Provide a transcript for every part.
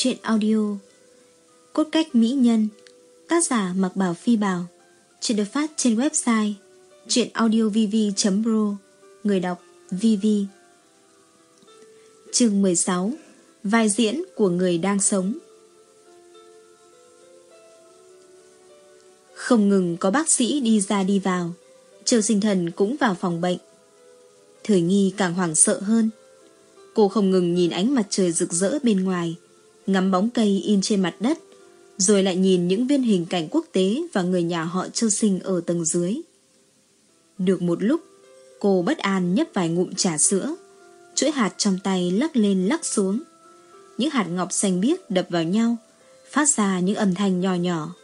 truyện chuyện audio. Cốt cách mỹ nhân Tác giả Mặc Bảo Phi Bảo Chuyện được phát trên website chuyenaudiovv.pro Người đọc VV Chương 16 Vai diễn của người đang sống. Không ngừng có bác sĩ đi ra đi vào Triều sinh thần cũng vào phòng bệnh. Thời nghi càng hoảng sợ hơn. Cô không ngừng nhìn ánh mặt trời rực rỡ bên ngoài, ngắm bóng cây in trên mặt đất, rồi lại nhìn những viên hình cảnh quốc tế và người nhà họ châu sinh ở tầng dưới. Được một lúc, cô bất an nhấp vài ngụm trà sữa, chuỗi hạt trong tay lắc lên lắc xuống. Những hạt ngọc xanh biếc đập vào nhau, phát ra những âm thanh nhỏ nhỏ.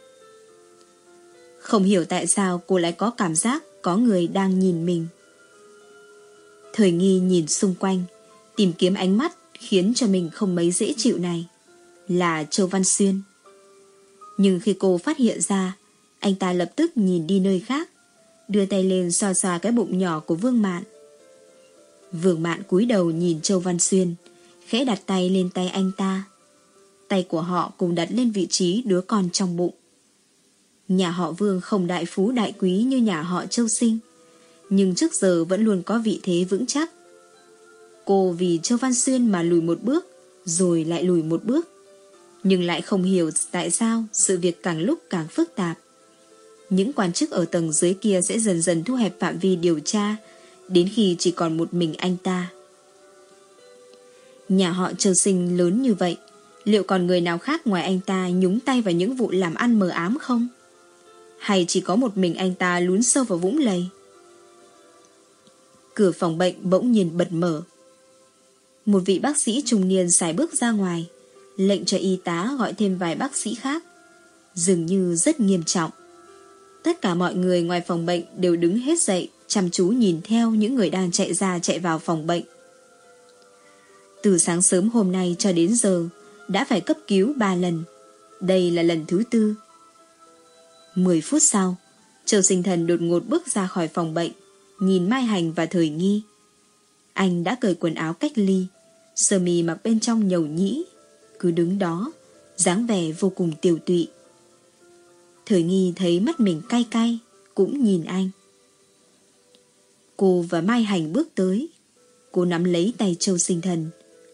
Không hiểu tại sao cô lại có cảm giác có người đang nhìn mình. Thời nghi nhìn xung quanh, tìm kiếm ánh mắt khiến cho mình không mấy dễ chịu này là Châu Văn Xuyên. Nhưng khi cô phát hiện ra, anh ta lập tức nhìn đi nơi khác, đưa tay lên xoa xoa cái bụng nhỏ của Vương Mạn. Vương Mạn cúi đầu nhìn Châu Văn Xuyên, khẽ đặt tay lên tay anh ta. Tay của họ cùng đặt lên vị trí đứa con trong bụng. Nhà họ Vương không đại phú đại quý như nhà họ Châu Sinh, nhưng trước giờ vẫn luôn có vị thế vững chắc. Cô vì Châu Văn Xuyên mà lùi một bước, rồi lại lùi một bước. Nhưng lại không hiểu tại sao sự việc càng lúc càng phức tạp. Những quan chức ở tầng dưới kia sẽ dần dần thu hẹp phạm vi điều tra, đến khi chỉ còn một mình anh ta. Nhà họ Châu Sinh lớn như vậy, liệu còn người nào khác ngoài anh ta nhúng tay vào những vụ làm ăn mờ ám không? Hay chỉ có một mình anh ta lún sâu vào vũng lầy? Cửa phòng bệnh bỗng nhiên bật mở, một vị bác sĩ trung niên xài bước ra ngoài, lệnh cho y tá gọi thêm vài bác sĩ khác. Dường như rất nghiêm trọng. Tất cả mọi người ngoài phòng bệnh đều đứng hết dậy, chăm chú nhìn theo những người đang chạy ra chạy vào phòng bệnh. Từ sáng sớm hôm nay cho đến giờ, đã phải cấp cứu ba lần. Đây là lần thứ tư. Mười phút sau, Châu Sinh Thần đột ngột bước ra khỏi phòng bệnh, nhìn Mai Hành và Thời Nghi. Anh đã cởi quần áo cách ly, sơ mi mặc bên trong nhầu nhĩ, cứ đứng đó, dáng vẻ vô cùng tiều tụy. Thời nghi thấy mắt mình cay cay, cũng nhìn anh. Cô và Mai Hành bước tới. Cô nắm lấy tay Châu Sinh Thần.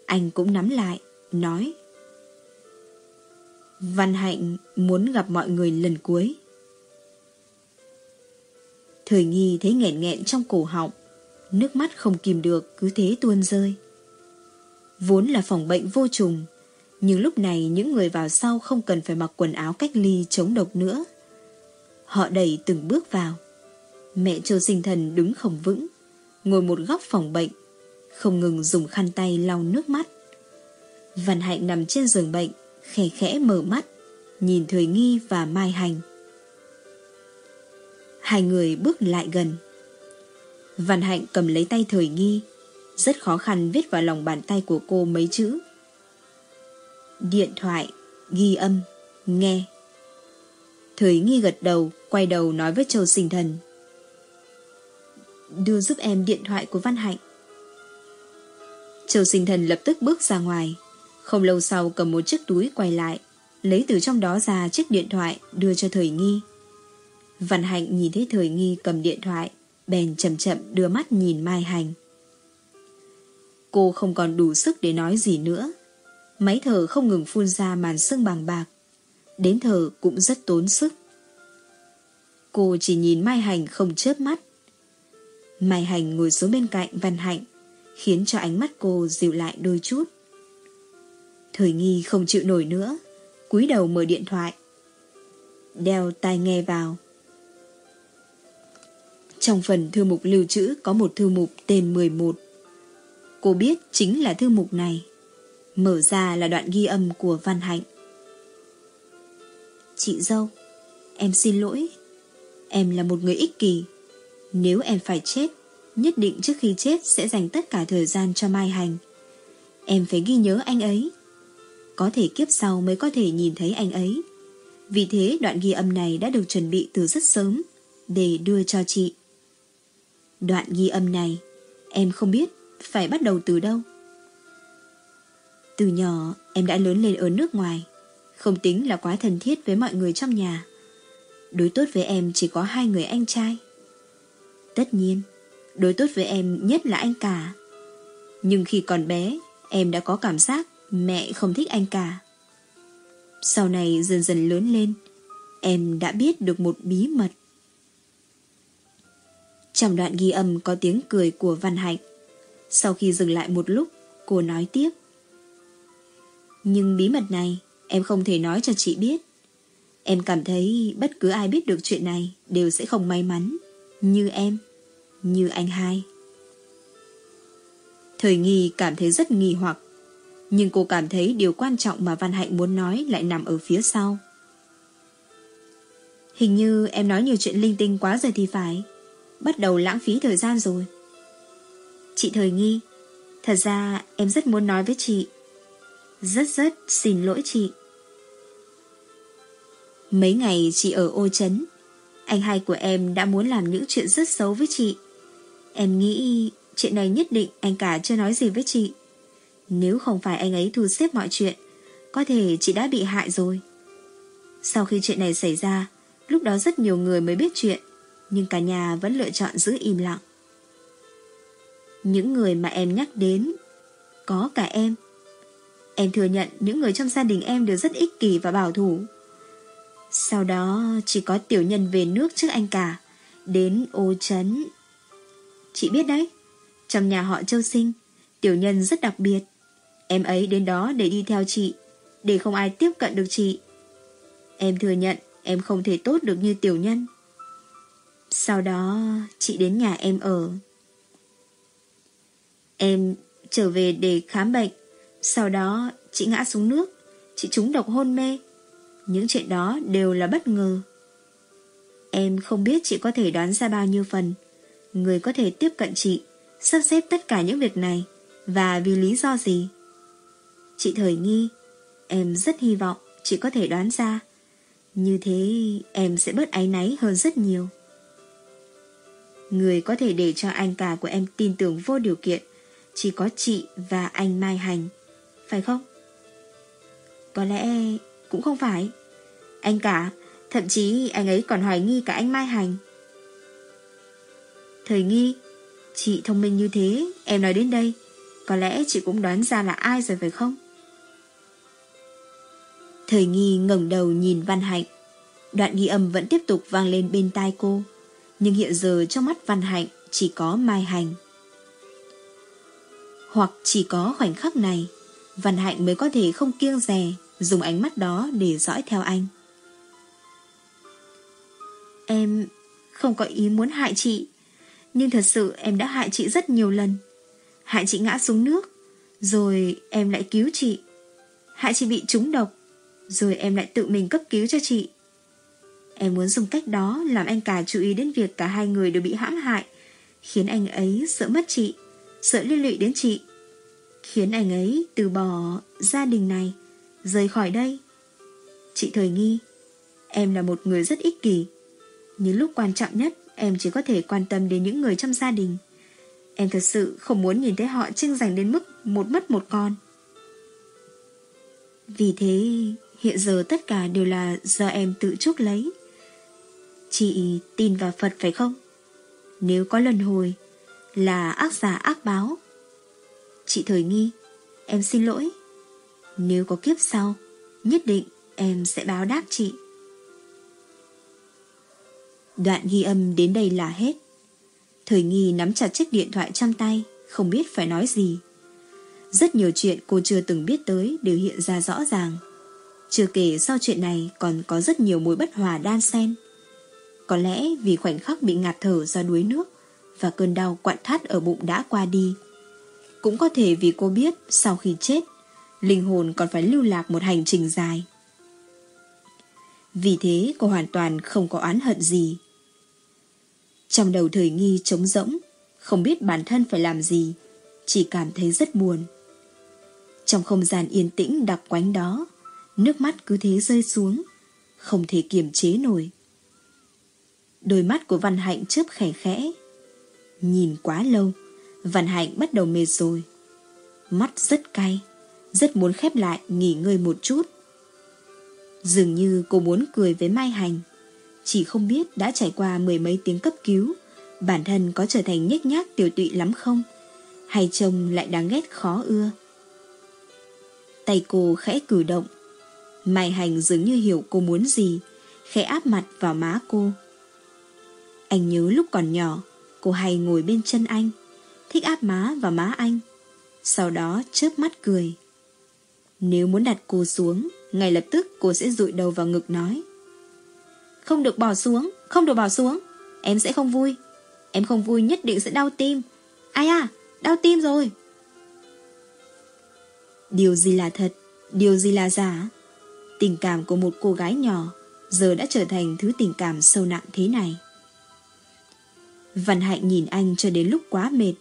Anh cũng nắm lại, nói. Văn Hạnh muốn gặp mọi người lần cuối. Thời nghi thấy nghẹn nghẹn trong cổ họng, nước mắt không kìm được cứ thế tuôn rơi. Vốn là phòng bệnh vô trùng, nhưng lúc này những người vào sau không cần phải mặc quần áo cách ly chống độc nữa. Họ đẩy từng bước vào. Mẹ Châu Sinh Thần đứng không vững, ngồi một góc phòng bệnh, không ngừng dùng khăn tay lau nước mắt. Văn Hạnh nằm trên giường bệnh, khẽ khẽ mở mắt, nhìn Thời Nghi và Mai Hành. Hai người bước lại gần. Văn Hạnh cầm lấy tay Thời Nghi, rất khó khăn viết vào lòng bàn tay của cô mấy chữ. Điện thoại, ghi âm, nghe. Thời nghi gật đầu, quay đầu nói với Châu Sinh Thần. Đưa giúp em điện thoại của Văn Hạnh. Châu Sinh Thần lập tức bước ra ngoài. Không lâu sau cầm một chiếc túi quay lại, lấy từ trong đó ra chiếc điện thoại đưa cho Thời Nghi. Văn Hạnh nhìn thấy Thời Nghi cầm điện thoại, bèn chậm chậm đưa mắt nhìn Mai Hành. Cô không còn đủ sức để nói gì nữa. Máy thở không ngừng phun ra màn sương bằng bạc. Đến thở cũng rất tốn sức. Cô chỉ nhìn Mai Hành không chớp mắt. Mai Hành ngồi xuống bên cạnh Văn Hạnh, khiến cho ánh mắt cô dịu lại đôi chút. Thời nghi không chịu nổi nữa, cúi đầu mở điện thoại. Đeo tai nghe vào. Trong phần thư mục lưu trữ có một thư mục tên 11. Cô biết chính là thư mục này. Mở ra là đoạn ghi âm của Văn Hạnh. Chị dâu, em xin lỗi. Em là một người ích kỷ. Nếu em phải chết, nhất định trước khi chết sẽ dành tất cả thời gian cho Mai Hành. Em phải ghi nhớ anh ấy. Có thể kiếp sau mới có thể nhìn thấy anh ấy. Vì thế đoạn ghi âm này đã được chuẩn bị từ rất sớm để đưa cho chị. Đoạn ghi âm này, em không biết phải bắt đầu từ đâu? Từ nhỏ, em đã lớn lên ở nước ngoài. Không tính là quá thân thiết với mọi người trong nhà. Đối tốt với em chỉ có hai người anh trai. Tất nhiên, Đối tốt với em nhất là anh cả. Nhưng khi còn bé, Em đã có cảm giác Mẹ không thích anh cả. Sau này dần dần lớn lên, Em đã biết được một bí mật. Trong đoạn ghi âm có tiếng cười của Văn Hạnh, Sau khi dừng lại một lúc, Cô nói tiếp. Nhưng bí mật này, Em không thể nói cho chị biết. Em cảm thấy bất cứ ai biết được chuyện này Đều sẽ không may mắn. Như em, Như anh hai. Thời nghi cảm thấy rất nghi hoặc. Nhưng cô cảm thấy điều quan trọng mà Văn Hạnh muốn nói lại nằm ở phía sau. Hình như em nói nhiều chuyện linh tinh quá rồi thì phải. Bắt đầu lãng phí thời gian rồi. Chị thời nghi, Thật ra em rất muốn nói với chị. Rất rất, xin lỗi chị. Mấy ngày chị ở ô chấn, Anh hai của em đã muốn làm những chuyện rất xấu với chị. Em nghĩ chuyện này nhất định anh cả chưa nói gì với chị. Nếu không phải anh ấy thu xếp mọi chuyện, Có thể chị đã bị hại rồi. Sau khi chuyện này xảy ra, Lúc đó rất nhiều người mới biết chuyện, Nhưng cả nhà vẫn lựa chọn giữ im lặng. Những người mà em nhắc đến, Có cả em Em thừa nhận những người trong gia đình em đều rất ích kỷ và bảo thủ. Sau đó, chỉ có tiểu nhân về nước trước anh cả, Đến ô chấn Chị biết đấy, Trong nhà họ châu sinh, Tiểu nhân rất đặc biệt. Em ấy đến đó để đi theo chị, Để không ai tiếp cận được chị. Em thừa nhận em không thể tốt được như tiểu nhân. Sau đó, chị đến nhà em ở. Em trở về để khám bệnh. Sau đó chị ngã xuống nước Chị trúng độc hôn mê những chuyện đó đều là bất ngờ. Em không biết chị có thể đoán ra bao nhiêu phần. Người có thể tiếp cận chị, sắp xếp tất cả những việc này, và vì lý do gì? Chị thời nghi, em rất hy vọng chị có thể đoán ra. Như thế em sẽ bớt áy náy hơn rất nhiều. Người có thể để cho anh cả của em tin tưởng vô điều kiện chỉ có chị và anh Mai Hành, phải không? Có lẽ cũng không phải. Anh cả, thậm chí anh ấy còn hoài nghi cả anh Mai Hành. Thời nghi, chị thông minh như thế, em nói đến đây, có lẽ chị cũng đoán ra là ai rồi phải không? Thời nghi ngẩng đầu nhìn Văn Hạnh. Đoạn ghi âm vẫn tiếp tục vang lên bên tai cô. Nhưng hiện giờ trong mắt Văn Hạnh chỉ có Mai Hành. Hoặc chỉ có khoảnh khắc này, Văn Hạnh mới có thể không kiêng rè dùng ánh mắt đó để dõi theo anh. Em không có ý muốn hại chị, nhưng thật sự em đã hại chị rất nhiều lần. Hại chị ngã xuống nước, rồi em lại cứu chị. Hại chị bị trúng độc, rồi em lại tự mình cấp cứu cho chị. Em muốn dùng cách đó làm anh cả chú ý đến việc cả hai người đều bị hãm hại, khiến anh ấy sợ mất chị, sợ liên lụy đến chị. Khiến anh ấy từ bỏ gia đình này, rời khỏi đây. Chị Thời Nghi, em là một người rất ích kỷ. Nhưng lúc quan trọng nhất, em chỉ có thể quan tâm đến những người trong gia đình. Em thật sự không muốn nhìn thấy họ tranh giành đến mức một mất một con. Vì thế, hiện giờ tất cả đều là do em tự chuốc lấy. Chị tin vào Phật phải không? Nếu có lần hồi, là ác giả ác báo. Chị Thời Nghi, em xin lỗi. Nếu có kiếp sau, nhất định em sẽ báo đáp chị. Đoạn ghi âm đến đây là hết. Thời nghi nắm chặt chiếc điện thoại trong tay, không biết phải nói gì. Rất nhiều chuyện cô chưa từng biết tới đều hiện ra rõ ràng. Chưa kể sau chuyện này còn có rất nhiều mối bất hòa đan xen. Có lẽ vì khoảnh khắc bị ngạt thở do đuối nước và cơn đau quặn thắt ở bụng đã qua đi. Cũng có thể vì cô biết sau khi chết, linh hồn còn phải lưu lạc một hành trình dài. Vì thế cô hoàn toàn không có oán hận gì. Trong đầu thời nghi trống rỗng, không biết bản thân phải làm gì, chỉ cảm thấy rất buồn. Trong không gian yên tĩnh đặc quánh đó, nước mắt cứ thế rơi xuống, không thể kiềm chế nổi. Đôi mắt của Văn Hạnh chớp khẽ khẽ. Nhìn quá lâu, Văn Hạnh bắt đầu mệt rồi. Mắt rất cay, rất muốn khép lại nghỉ ngơi một chút. Dường như cô muốn cười với Mai Hành, chỉ không biết đã trải qua mười mấy tiếng cấp cứu, bản thân có trở thành nhếch nhác tiểu tụy lắm không? Hay chồng lại đáng ghét khó ưa? Tay cô khẽ cử động, Mai Hành dường như hiểu cô muốn gì, khẽ áp mặt vào má cô. Anh nhớ lúc còn nhỏ, cô hay ngồi bên chân anh, thích áp má và má anh. Sau đó chớp mắt cười. Nếu muốn đặt cô xuống, ngay lập tức cô sẽ rụi đầu vào ngực nói. Không được bỏ xuống, không được bỏ xuống, em sẽ không vui. Em không vui nhất định sẽ đau tim. Ai à, đau tim rồi. Điều gì là thật, điều gì là giả? Tình cảm của một cô gái nhỏ giờ đã trở thành thứ tình cảm sâu nặng thế này. Văn Hạnh nhìn anh cho đến lúc quá mệt,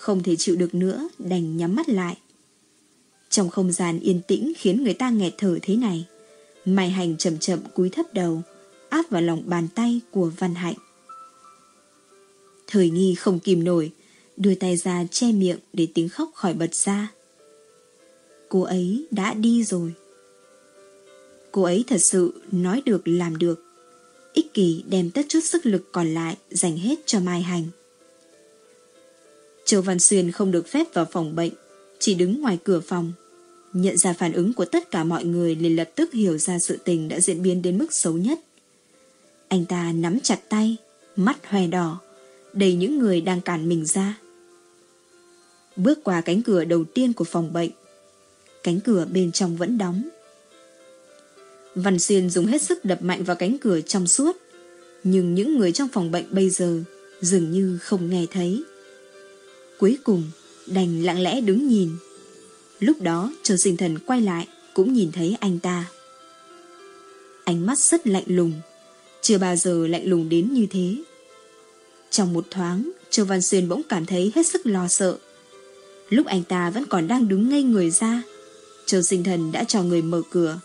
không thể chịu được nữa đành nhắm mắt lại. Trong không gian yên tĩnh khiến người ta nghẹt thở thế này, Mai Hành chậm chậm cúi thấp đầu, áp vào lòng bàn tay của Văn Hạnh. Thời nghi không kìm nổi, đưa tay ra che miệng để tiếng khóc khỏi bật ra. Cô ấy đã đi rồi. Cô ấy thật sự nói được làm được. Ích kỷ đem tất chút sức lực còn lại dành hết cho Mai Hành. Châu Văn Xuyên không được phép vào phòng bệnh, chỉ đứng ngoài cửa phòng. Nhận ra phản ứng của tất cả mọi người liền lập tức hiểu ra sự tình đã diễn biến đến mức xấu nhất. Anh ta nắm chặt tay, mắt hoe đỏ, đầy những người đang cản mình ra. Bước qua cánh cửa đầu tiên của phòng bệnh, cánh cửa bên trong vẫn đóng. Văn Xuyên dùng hết sức đập mạnh vào cánh cửa trong suốt, nhưng những người trong phòng bệnh bây giờ dường như không nghe thấy. Cuối cùng, đành lặng lẽ đứng nhìn. Lúc đó, Châu Sinh Thần quay lại, cũng nhìn thấy anh ta. Ánh mắt rất lạnh lùng, chưa bao giờ lạnh lùng đến như thế. Trong một thoáng, Châu Văn Xuyên bỗng cảm thấy hết sức lo sợ. Lúc anh ta vẫn còn đang đứng ngây người ra, Châu Sinh Thần đã cho người mở cửa,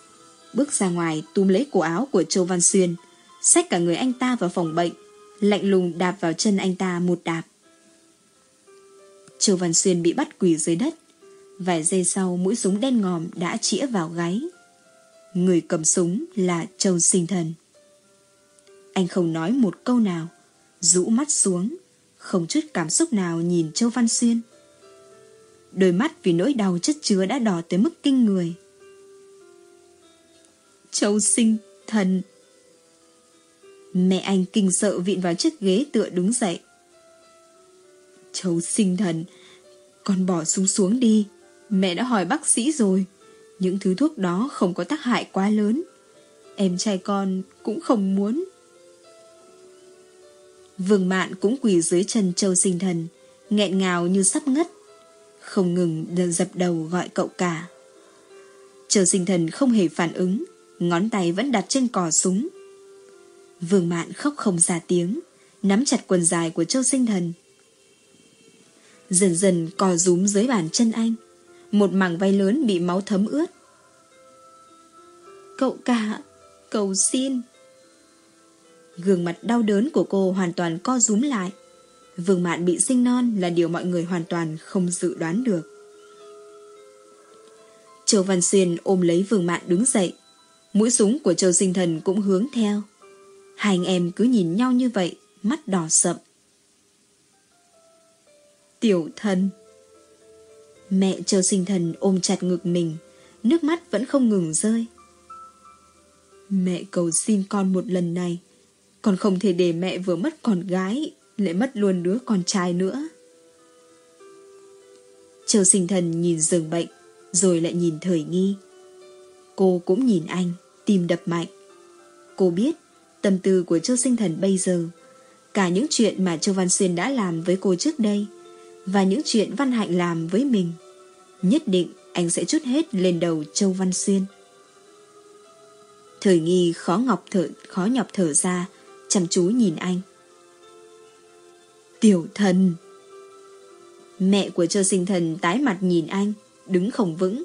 bước ra ngoài túm lấy cổ áo của Châu Văn Xuyên, xách cả người anh ta vào phòng bệnh, lạnh lùng đạp vào chân anh ta một đạp. Châu Văn Xuyên bị bắt quỳ dưới đất. Vài giây sau mũi súng đen ngòm đã chĩa vào gáy. Người cầm súng là Châu Sinh Thần. Anh không nói một câu nào, rũ mắt xuống, không chút cảm xúc nào nhìn Châu Văn Xuyên. Đôi mắt vì nỗi đau chất chứa đã đỏ tới mức kinh người. Châu Sinh Thần Mẹ anh kinh sợ vịn vào chiếc ghế tựa đứng dậy. Châu sinh thần, con bỏ súng xuống đi. Mẹ đã hỏi bác sĩ rồi. Những thứ thuốc đó không có tác hại quá lớn. Em trai con cũng không muốn. Vương Mạn cũng quỳ dưới chân Châu sinh thần, nghẹn ngào như sắp ngất. Không ngừng dập đầu gọi cậu cả. Châu sinh thần không hề phản ứng, ngón tay vẫn đặt trên cò súng. Vương Mạn khóc không ra tiếng, nắm chặt quần dài của Châu Sinh Thần, dần dần cò rúm dưới bàn chân anh. Một mảng vai lớn bị máu thấm ướt. Cậu cả, cầu xin. Gương mặt đau đớn của cô hoàn toàn co rúm lại. Vương Mạn bị sinh non là điều mọi người hoàn toàn không dự đoán được. Châu Văn Xuyên ôm lấy Vương Mạn đứng dậy. Mũi súng của Châu Sinh Thần cũng hướng theo. Hai anh em cứ nhìn nhau như vậy, mắt đỏ sậm. Tiểu thần. Mẹ châu sinh thần ôm chặt ngực mình, Nước mắt vẫn không ngừng rơi. Mẹ cầu xin con một lần này Con không thể để mẹ vừa mất con gái, Lại mất luôn đứa con trai nữa. Châu sinh thần nhìn giường bệnh, Rồi lại nhìn thời nghi. Cô cũng nhìn anh, Tim đập mạnh. Cô biết, tâm tư của Châu sinh thần bây giờ, Cả những chuyện mà Châu Văn Xuyên đã làm với cô trước đây và những chuyện Văn Hạnh làm với mình. Nhất định anh sẽ chút hết lên đầu Châu Văn Xuyên. Thời nghi khó ngọc thở, khó nhọc thở ra, chăm chú nhìn anh. Tiểu thần! Mẹ của Châu Sinh Thần tái mặt nhìn anh, đứng không vững.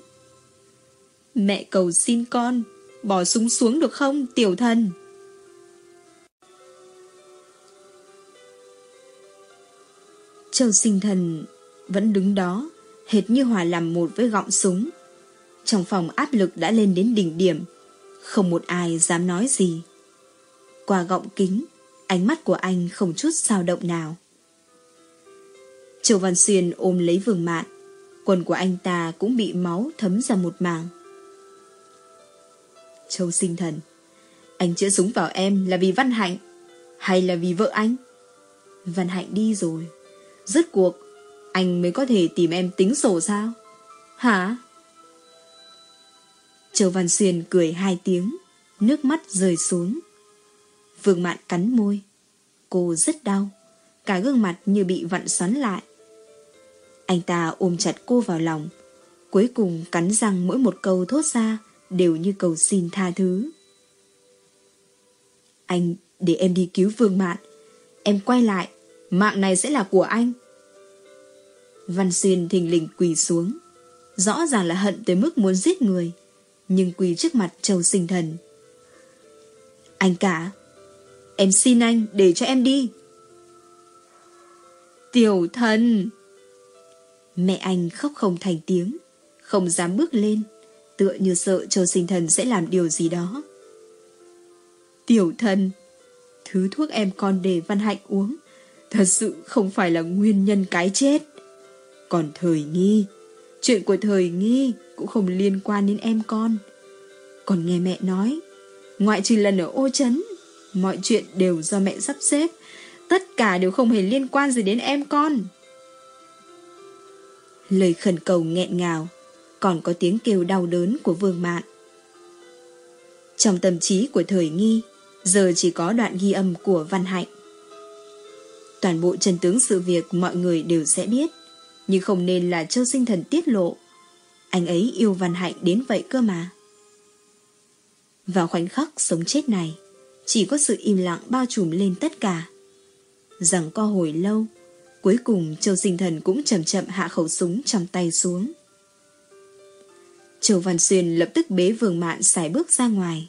Mẹ cầu xin con, bỏ súng xuống được không, tiểu thần? Châu sinh thần vẫn đứng đó, hệt như hòa làm một với gọng súng. Trong phòng áp lực đã lên đến đỉnh điểm, không một ai dám nói gì. Qua gọng kính, ánh mắt của anh không chút sao động nào. Châu Văn Xuyên ôm lấy vương mạn, quần của anh ta cũng bị máu thấm ra một màng. Châu sinh thần, anh chữa súng vào em là vì Văn Hạnh, hay là vì vợ anh? Văn Hạnh đi rồi, rốt cuộc, anh mới có thể tìm em tính sổ sao? Hả? Châu Văn Xuyên cười hai tiếng, nước mắt rơi xuống. Vương Mạn cắn môi. Cô rất đau, cả gương mặt như bị vặn xoắn lại. Anh ta ôm chặt cô vào lòng, cuối cùng cắn răng mỗi một câu thốt ra đều như cầu xin tha thứ. Anh để em đi cứu Vương Mạn, em quay lại, mạng này sẽ là của anh. Văn Xuyên thình lình quỳ xuống, rõ ràng là hận tới mức muốn giết người, nhưng quỳ trước mặt Châu Sinh Thần. Anh cả, em xin anh để cho em đi. Tiểu thần! Mẹ anh khóc không thành tiếng, không dám bước lên, tựa như sợ Châu Sinh Thần sẽ làm điều gì đó. Tiểu thần, thứ thuốc em còn để Văn Hạnh uống, thật sự không phải là nguyên nhân cái chết. Còn thời nghi, chuyện của thời nghi cũng không liên quan đến em con. Còn nghe mẹ nói, ngoại trừ lần ở ô chấn, mọi chuyện đều do mẹ sắp xếp, tất cả đều không hề liên quan gì đến em con. Lời khẩn cầu nghẹn ngào, còn có tiếng kêu đau đớn của vương mạn. Trong tâm trí của thời nghi, giờ chỉ có đoạn ghi âm của Văn Hạnh. Toàn bộ chân tướng sự việc mọi người đều sẽ biết, nhưng không nên là châu sinh thần tiết lộ. Anh ấy yêu Văn Hạnh đến vậy cơ mà. Vào khoảnh khắc sống chết này, chỉ có sự im lặng bao trùm lên tất cả. Rằng co hồi lâu, cuối cùng Châu Sinh Thần cũng chậm chậm hạ khẩu súng trong tay xuống. Châu Văn Xuyên lập tức bế Vương Mạn xài bước ra ngoài.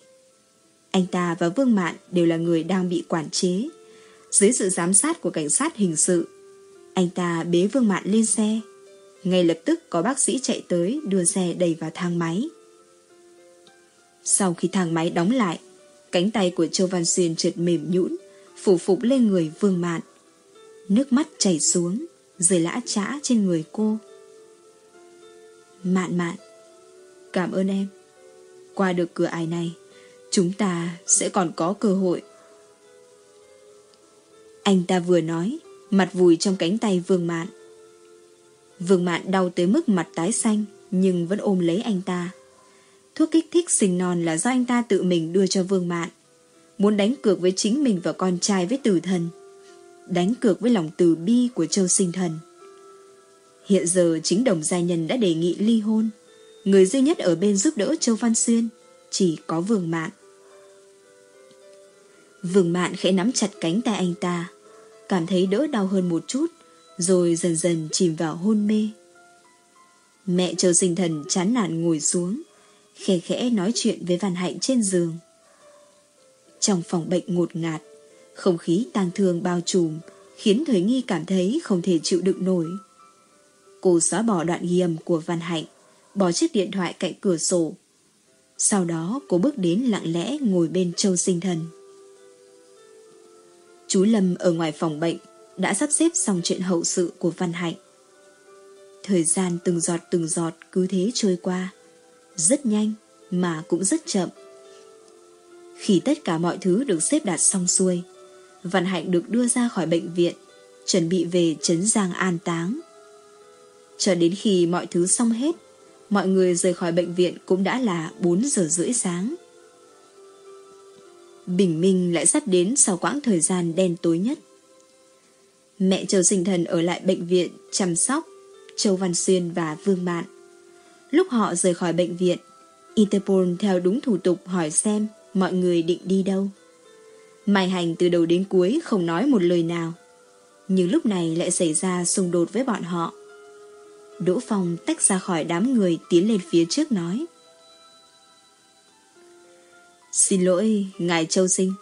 Anh ta và Vương Mạn đều là người đang bị quản chế. Dưới sự giám sát của cảnh sát hình sự, anh ta bế Vương Mạn lên xe. Ngay lập tức có bác sĩ chạy tới đưa xe đẩy vào thang máy. Sau khi thang máy đóng lại, cánh tay của Châu Văn Xuyên trượt mềm nhũn, phủ phục lên người Vương Mạn. Nước mắt chảy xuống, rơi lã trã trên người cô. Mạn mạn, cảm ơn em. Qua được cửa ải này, chúng ta sẽ còn có cơ hội. Anh ta vừa nói, mặt vùi trong cánh tay Vương Mạn. Vương Mạn đau tới mức mặt tái xanh, nhưng vẫn ôm lấy anh ta. Thuốc kích thích sinh non là do anh ta tự mình đưa cho Vương Mạn. Muốn đánh cược với chính mình và con trai với tử thần. Đánh cược với lòng từ bi của châu sinh thần. Hiện giờ chính đồng gia nhân đã đề nghị ly hôn. Người duy nhất ở bên giúp đỡ Châu Văn Xuyên chỉ có Vương Mạn. Vương Mạn khẽ nắm chặt cánh tay anh ta, cảm thấy đỡ đau hơn một chút, rồi dần dần chìm vào hôn mê. Mẹ Châu Sinh Thần chán nản ngồi xuống, khẽ khẽ nói chuyện với Văn Hạnh trên giường. Trong phòng bệnh ngột ngạt, không khí tang thương bao trùm khiến Thời Nghi cảm thấy không thể chịu đựng nổi. Cô xóa bỏ đoạn ghi âm của Văn Hạnh, bỏ chiếc điện thoại cạnh cửa sổ. Sau đó cô bước đến lặng lẽ ngồi bên Châu Sinh Thần. Chú Lâm ở ngoài phòng bệnh đã sắp xếp xong chuyện hậu sự của Văn Hạnh. Thời gian từng giọt từng giọt cứ thế trôi qua rất nhanh mà cũng rất chậm. Khi tất cả mọi thứ được xếp đặt xong xuôi, Văn Hạnh được đưa ra khỏi bệnh viện, chuẩn bị về Trấn Giang an táng. Cho đến khi mọi thứ xong hết, mọi người rời khỏi bệnh viện cũng đã là 4 giờ rưỡi sáng. Bình minh lại sắp đến sau quãng thời gian đen tối nhất. Mẹ Châu Sinh Thần ở lại bệnh viện chăm sóc Châu Văn Xuyên và Vương Mạn. Lúc họ rời khỏi bệnh viện, Interpol theo đúng thủ tục hỏi xem mọi người định đi đâu. Mai Hành từ đầu đến cuối không nói một lời nào. Nhưng lúc này lại xảy ra xung đột với bọn họ. Đỗ Phong tách ra khỏi đám người tiến lên phía trước nói. Xin lỗi, Ngài Châu Sinh.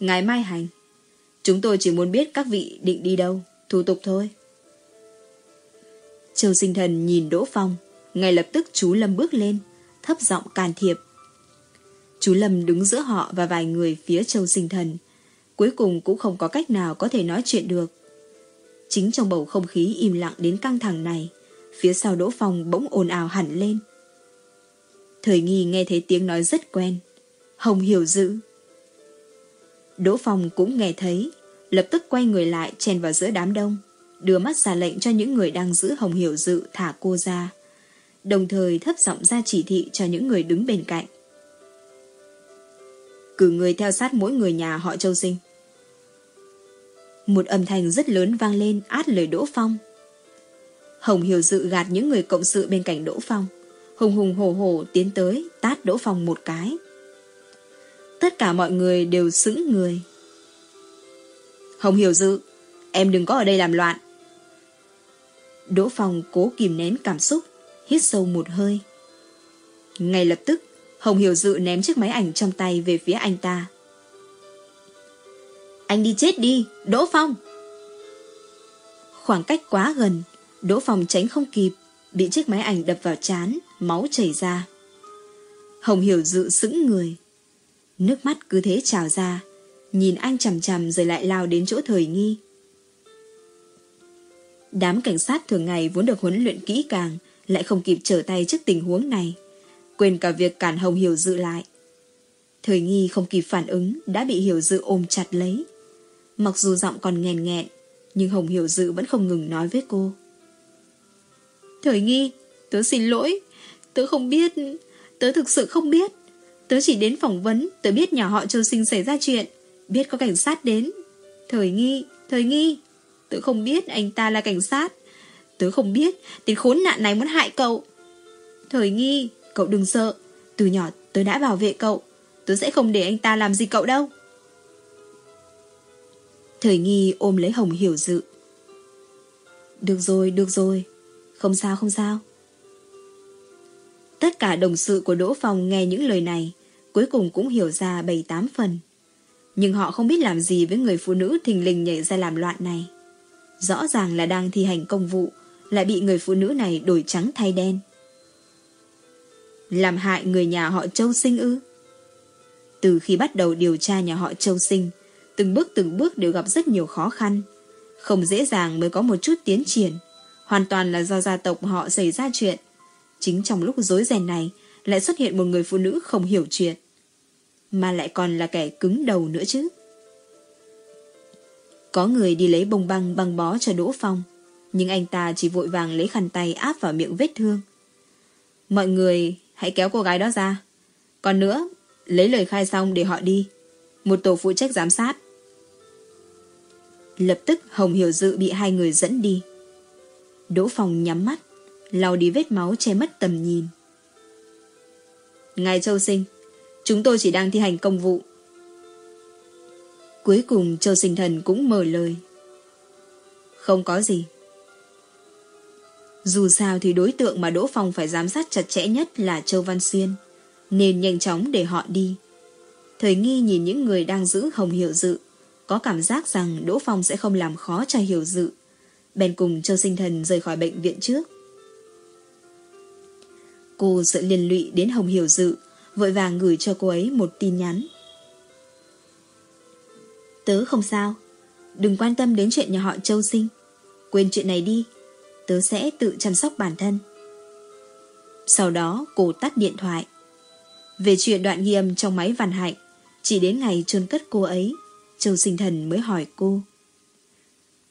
Ngài Mai Hành. Chúng tôi chỉ muốn biết các vị định đi đâu, thủ tục thôi. Châu Sinh Thần nhìn Đỗ Phong, ngay lập tức chú Lâm bước lên, thấp giọng can thiệp. Chú Lâm đứng giữa họ và vài người phía châu sinh thần. Cuối cùng cũng không có cách nào có thể nói chuyện được. Chính trong bầu không khí im lặng đến căng thẳng này, phía sau Đỗ Phong bỗng ồn ào hẳn lên. Thời nghi nghe thấy tiếng nói rất quen. Hồng hiểu Dữ, Đỗ Phong cũng nghe thấy, lập tức quay người lại chèn vào giữa đám đông, đưa mắt ra lệnh cho những người đang giữ Hồng hiểu dự thả cô ra. Đồng thời thấp giọng ra chỉ thị cho những người đứng bên cạnh. Cử người theo sát mỗi người nhà họ Châu Sinh. Một âm thanh rất lớn vang lên át lời Đỗ Phong. Hồng Hiểu Dự gạt những người cộng sự bên cạnh Đỗ Phong. Hùng hùng hổ hổ tiến tới tát Đỗ Phong một cái. Tất cả mọi người đều sững người. Hồng Hiểu Dự, em đừng có ở đây làm loạn. Đỗ Phong cố kìm nén cảm xúc, hít sâu một hơi. Ngay lập tức, Hồng Hiểu Dự ném chiếc máy ảnh trong tay về phía anh ta. Anh đi chết đi, Đỗ Phong! Khoảng cách quá gần, Đỗ Phong tránh không kịp, bị chiếc máy ảnh đập vào chán, máu chảy ra. Hồng Hiểu Dự sững người. Nước mắt cứ thế trào ra, nhìn anh chằm chằm rồi lại lao đến chỗ thời nghi. Đám cảnh sát thường ngày vốn được huấn luyện kỹ càng, lại không kịp trở tay trước tình huống này. Quên cả việc cản Hồng Hiểu Dự lại. Thời nghi không kịp phản ứng, đã bị Hiểu Dự ôm chặt lấy. Mặc dù giọng còn nghèn nghẹn, nhưng Hồng Hiểu Dự vẫn không ngừng nói với cô. Thời nghi, tớ xin lỗi, tớ không biết, tớ thực sự không biết. Tớ chỉ đến phỏng vấn, tớ biết nhà họ Châu Sinh xảy ra chuyện, biết có cảnh sát đến. Thời nghi, thời nghi, tớ không biết anh ta là cảnh sát. Tớ không biết, tên khốn nạn này muốn hại cậu. Thời nghi, cậu đừng sợ, từ nhỏ tớ đã bảo vệ cậu, tớ sẽ không để anh ta làm gì cậu đâu. Thời nghi ôm lấy Hồng Hiểu Dự. Được rồi, được rồi. Không sao, không sao. Tất cả đồng sự của Đỗ phòng nghe những lời này, cuối cùng cũng hiểu ra bảy tám phần. Nhưng họ không biết làm gì với người phụ nữ thình lình nhảy ra làm loạn này. Rõ ràng là đang thi hành công vụ, lại bị người phụ nữ này đổi trắng thay đen. Làm hại người nhà họ Châu Sinh ư? Từ khi bắt đầu điều tra nhà họ Châu Sinh, từng bước từng bước đều gặp rất nhiều khó khăn. Không dễ dàng mới có một chút tiến triển. Hoàn toàn là do gia tộc họ xảy ra chuyện. Chính trong lúc rối ren này, lại xuất hiện một người phụ nữ không hiểu chuyện. Mà lại còn là kẻ cứng đầu nữa chứ. Có người đi lấy bông băng băng bó cho Đỗ Phong, nhưng anh ta chỉ vội vàng lấy khăn tay áp vào miệng vết thương. Mọi người hãy kéo cô gái đó ra. Còn nữa, lấy lời khai xong để họ đi. Một tổ phụ trách giám sát. Lập tức Hồng Hiểu Dự bị hai người dẫn đi. Đỗ Phong nhắm mắt, lau đi vết máu che mất tầm nhìn. Ngài Châu Sinh, chúng tôi chỉ đang thi hành công vụ. Cuối cùng Châu Sinh Thần cũng mở lời. Không có gì. Dù sao thì đối tượng mà Đỗ Phong phải giám sát chặt chẽ nhất là Châu Văn Xuyên, nên nhanh chóng để họ đi. Thời nghi nhìn những người đang giữ Hồng Hiểu Dự, có cảm giác rằng Đỗ Phong sẽ không làm khó cho Hiểu Dự. Bèn cùng Châu Sinh Thần rời khỏi bệnh viện trước. Cô sợ liên lụy đến Hồng Hiểu Dự, vội vàng gửi cho cô ấy một tin nhắn. Tớ không sao, đừng quan tâm đến chuyện nhà họ Châu Sinh. Quên chuyện này đi, tớ sẽ tự chăm sóc bản thân. Sau đó cô tắt điện thoại. Về chuyện đoạn ghi âm trong máy văn hạnh, chỉ đến ngày chôn cất cô ấy, Châu Sinh Thần mới hỏi cô.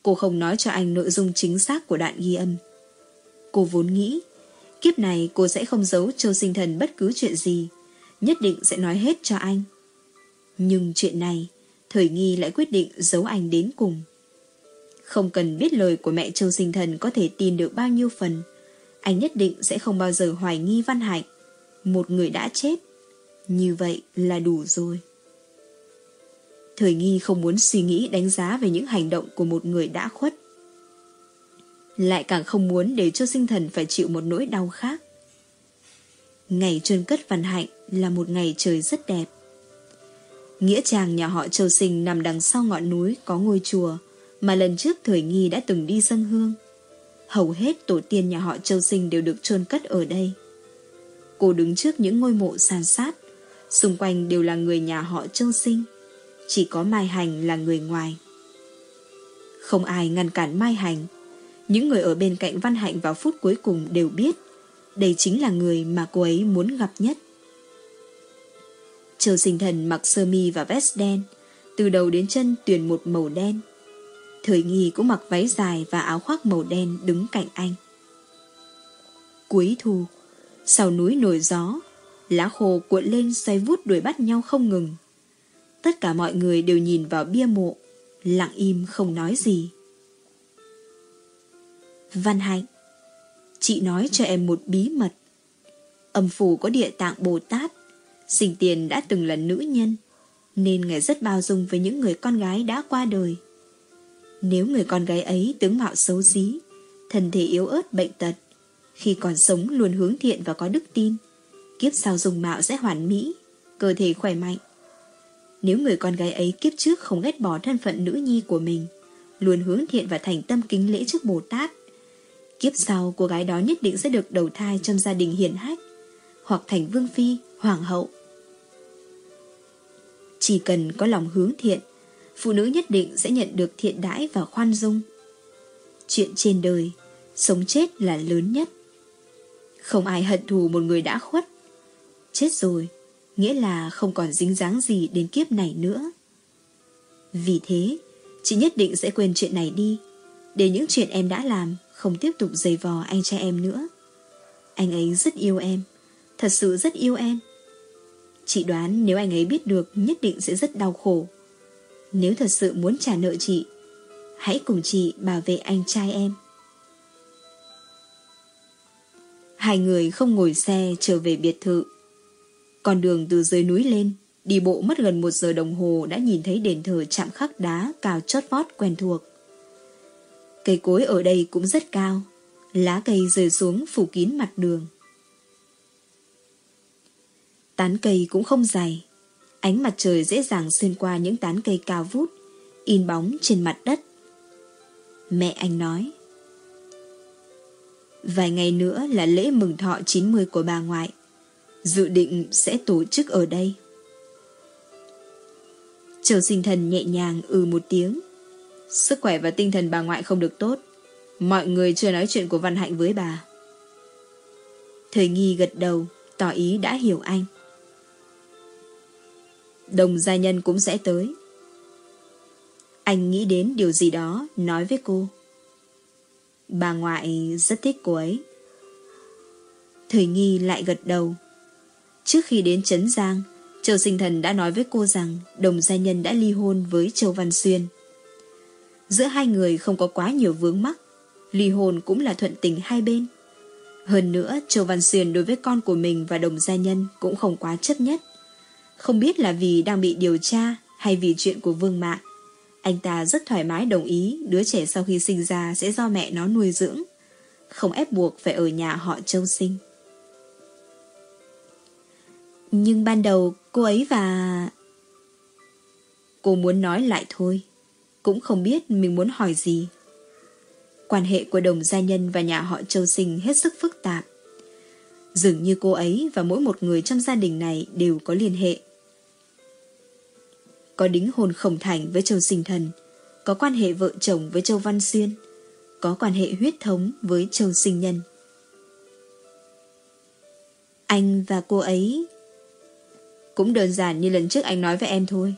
Cô không nói cho anh nội dung chính xác của đoạn ghi âm. Cô vốn nghĩ, kiếp này cô sẽ không giấu Châu Sinh Thần bất cứ chuyện gì, nhất định sẽ nói hết cho anh. Nhưng chuyện này, Thời Nghi lại quyết định giấu anh đến cùng. Không cần biết lời của mẹ Châu Sinh Thần có thể tin được bao nhiêu phần, anh nhất định sẽ không bao giờ hoài nghi Văn Hạnh. Một người đã chết, như vậy là đủ rồi. Thời nghi không muốn suy nghĩ đánh giá về những hành động của một người đã khuất. Lại càng không muốn để cho sinh thần phải chịu một nỗi đau khác. Ngày trôn cất văn hạnh là một ngày trời rất đẹp. Nghĩa chàng nhà họ Châu Sinh nằm đằng sau ngọn núi có ngôi chùa mà lần trước thời nghi đã từng đi dân hương. Hầu hết tổ tiên nhà họ Châu Sinh đều được chôn cất ở đây. Cô đứng trước những ngôi mộ san sát, xung quanh đều là người nhà họ Châu Sinh. Chỉ có Mai Hành là người ngoài. Không ai ngăn cản Mai Hành. Những người ở bên cạnh Văn Hạnh vào phút cuối cùng đều biết đây chính là người mà cô ấy muốn gặp nhất. Châu sinh thần mặc sơ mi và vest đen, từ đầu đến chân tuyển một màu đen. Thời nghi cũng mặc váy dài và áo khoác màu đen đứng cạnh anh. Cuối thu, sau núi nổi gió, lá khô cuộn lên xoay vút đuổi bắt nhau không ngừng. Tất cả mọi người đều nhìn vào bia mộ, lặng im không nói gì. Văn Hạnh Chị nói cho em một bí mật. Âm phủ có địa tạng Bồ Tát, sinh tiền đã từng là nữ nhân, nên ngài rất bao dung với những người con gái đã qua đời. Nếu người con gái ấy tướng mạo xấu xí, thân thể yếu ớt bệnh tật, khi còn sống luôn hướng thiện và có đức tin, kiếp sau dùng mạo sẽ hoàn mỹ, cơ thể khỏe mạnh. Nếu người con gái ấy kiếp trước không ghét bỏ thân phận nữ nhi của mình, luôn hướng thiện và thành tâm kính lễ trước Bồ Tát, kiếp sau cô gái đó nhất định sẽ được đầu thai trong gia đình hiển hách, hoặc thành vương phi, hoàng hậu. Chỉ cần có lòng hướng thiện, phụ nữ nhất định sẽ nhận được thiện đãi và khoan dung. Chuyện trên đời, sống chết là lớn nhất. Không ai hận thù một người đã khuất. Chết rồi, nghĩa là không còn dính dáng gì đến kiếp này nữa. Vì thế, chị nhất định sẽ quên chuyện này đi, để những chuyện em đã làm không tiếp tục giày vò anh trai em nữa. Anh ấy rất yêu em, thật sự rất yêu em. Chị đoán nếu anh ấy biết được nhất định sẽ rất đau khổ. Nếu thật sự muốn trả nợ chị, hãy cùng chị bảo vệ anh trai em. Hai người không ngồi xe trở về biệt thự. Con đường từ dưới núi lên, đi bộ mất gần một giờ đồng hồ đã nhìn thấy đền thờ chạm khắc đá cao chót vót quen thuộc. Cây cối ở đây cũng rất cao, lá cây rơi xuống phủ kín mặt đường. Tán cây cũng không dày, ánh mặt trời dễ dàng xuyên qua những tán cây cao vút, in bóng trên mặt đất. Mẹ anh nói, Vài ngày nữa là lễ mừng thọ 90 của bà ngoại, dự định sẽ tổ chức ở đây. Châu sinh thần nhẹ nhàng ừ một tiếng, Sức khỏe và tinh thần bà ngoại không được tốt. Mọi người chưa nói chuyện của Văn Hạnh với bà. Thời nghi gật đầu, Tỏ ý đã hiểu anh. Đồng gia nhân cũng sẽ tới. Anh nghĩ đến điều gì đó, Nói với cô. Bà ngoại rất thích cô ấy. Thời nghi lại gật đầu. Trước khi đến Trấn Giang, Châu Sinh Thần đã nói với cô rằng Đồng gia nhân đã ly hôn với Châu Văn Xuyên. Giữa hai người không có quá nhiều vướng mắc, Ly hôn cũng là thuận tình hai bên. Hơn nữa, Châu Văn Xuyên đối với con của mình và đồng gia nhân Cũng không quá chấp nhất. Không biết là vì đang bị điều tra Hay vì chuyện của Vương Mạng Anh ta rất thoải mái đồng ý Đứa trẻ sau khi sinh ra sẽ do mẹ nó nuôi dưỡng, Không ép buộc phải ở nhà họ Châu sinh. Nhưng ban đầu cô ấy và... Cô muốn nói lại thôi cũng không biết mình muốn hỏi gì. Quan hệ của đồng gia nhân và nhà họ Châu Sinh hết sức phức tạp. Dường như cô ấy và mỗi một người trong gia đình này đều có liên hệ. Có đính hôn khổng thành với Châu Sinh Thần, có quan hệ vợ chồng với Châu Văn Xuyên, có quan hệ huyết thống với Châu Sinh Nhân. Anh và cô ấy cũng đơn giản như lần trước anh nói với em thôi.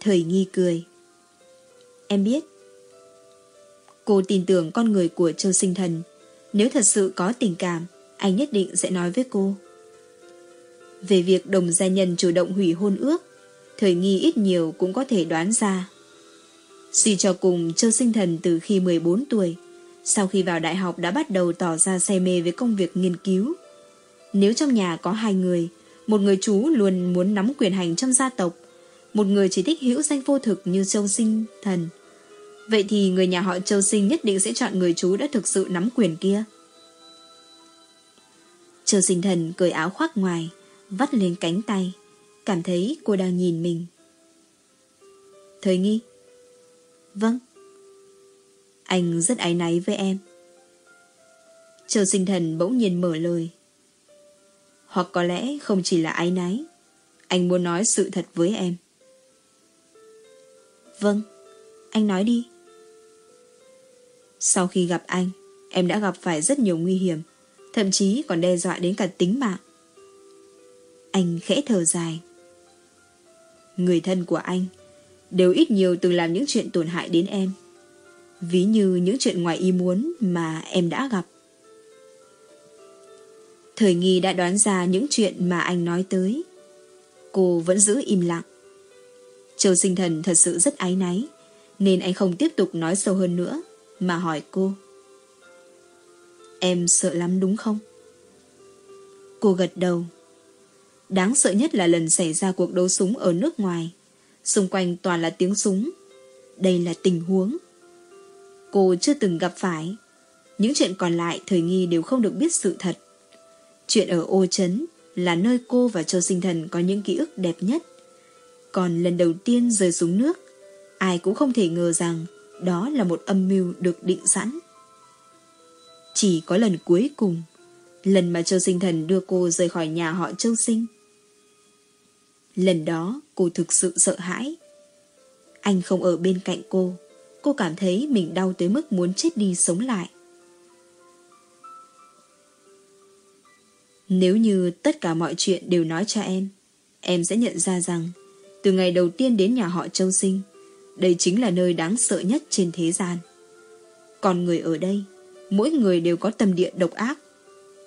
Thời nghi cười. Em biết. Cô tin tưởng con người của Châu Sinh Thần. Nếu thật sự có tình cảm, anh nhất định sẽ nói với cô. Về việc đồng gia nhân chủ động hủy hôn ước, thời nghi ít nhiều cũng có thể đoán ra. Suy cho cùng, Châu Sinh Thần từ khi 14 tuổi, sau khi vào đại học đã bắt đầu tỏ ra say mê với công việc nghiên cứu. Nếu trong nhà có hai người, một người chú luôn muốn nắm quyền hành trong gia tộc, một người chỉ thích hữu danh vô thực như Châu Sinh Thần, Vậy thì người nhà họ Châu Sinh nhất định sẽ chọn người chú đã thực sự nắm quyền kia. Châu Sinh Thần cởi áo khoác ngoài, vắt lên cánh tay, cảm thấy cô đang nhìn mình. Thời nghi. Vâng. Anh rất ái náy với em. Châu Sinh Thần bỗng nhiên mở lời. Hoặc có lẽ không chỉ là ái náy. Anh muốn nói sự thật với em. Vâng, anh nói đi. Sau khi gặp anh, em đã gặp phải rất nhiều nguy hiểm, thậm chí còn đe dọa đến cả tính mạng. Anh khẽ thở dài. Người thân của anh đều ít nhiều từng làm những chuyện tổn hại đến em. Ví như những chuyện ngoài ý muốn mà em đã gặp. Thời nghi đã đoán ra những chuyện mà anh nói tới. Cô vẫn giữ im lặng. Châu sinh thần thật sự rất áy náy, nên anh không tiếp tục nói sâu hơn nữa, mà hỏi cô. Em sợ lắm đúng không? Cô gật đầu. Đáng sợ nhất là lần xảy ra cuộc đấu súng ở nước ngoài. Xung quanh toàn là tiếng súng. Đây là tình huống. Cô chưa từng gặp phải. Những chuyện còn lại thời nghi đều không được biết sự thật. Chuyện ở ô chấn là nơi cô và Châu Sinh Thần có những ký ức đẹp nhất. Còn lần đầu tiên rơi xuống nước, ai cũng không thể ngờ rằng đó là một âm mưu được định sẵn. Chỉ có lần cuối cùng, lần mà Châu Sinh Thần đưa cô rời khỏi nhà họ Châu Sinh. Lần đó cô thực sự sợ hãi. Anh không ở bên cạnh cô, cô cảm thấy mình đau tới mức muốn chết đi sống lại. Nếu như tất cả mọi chuyện đều nói cho em, em sẽ nhận ra rằng từ ngày đầu tiên đến nhà họ Châu Sinh, đây chính là nơi đáng sợ nhất trên thế gian. Còn người ở đây, mỗi người đều có tâm địa độc ác,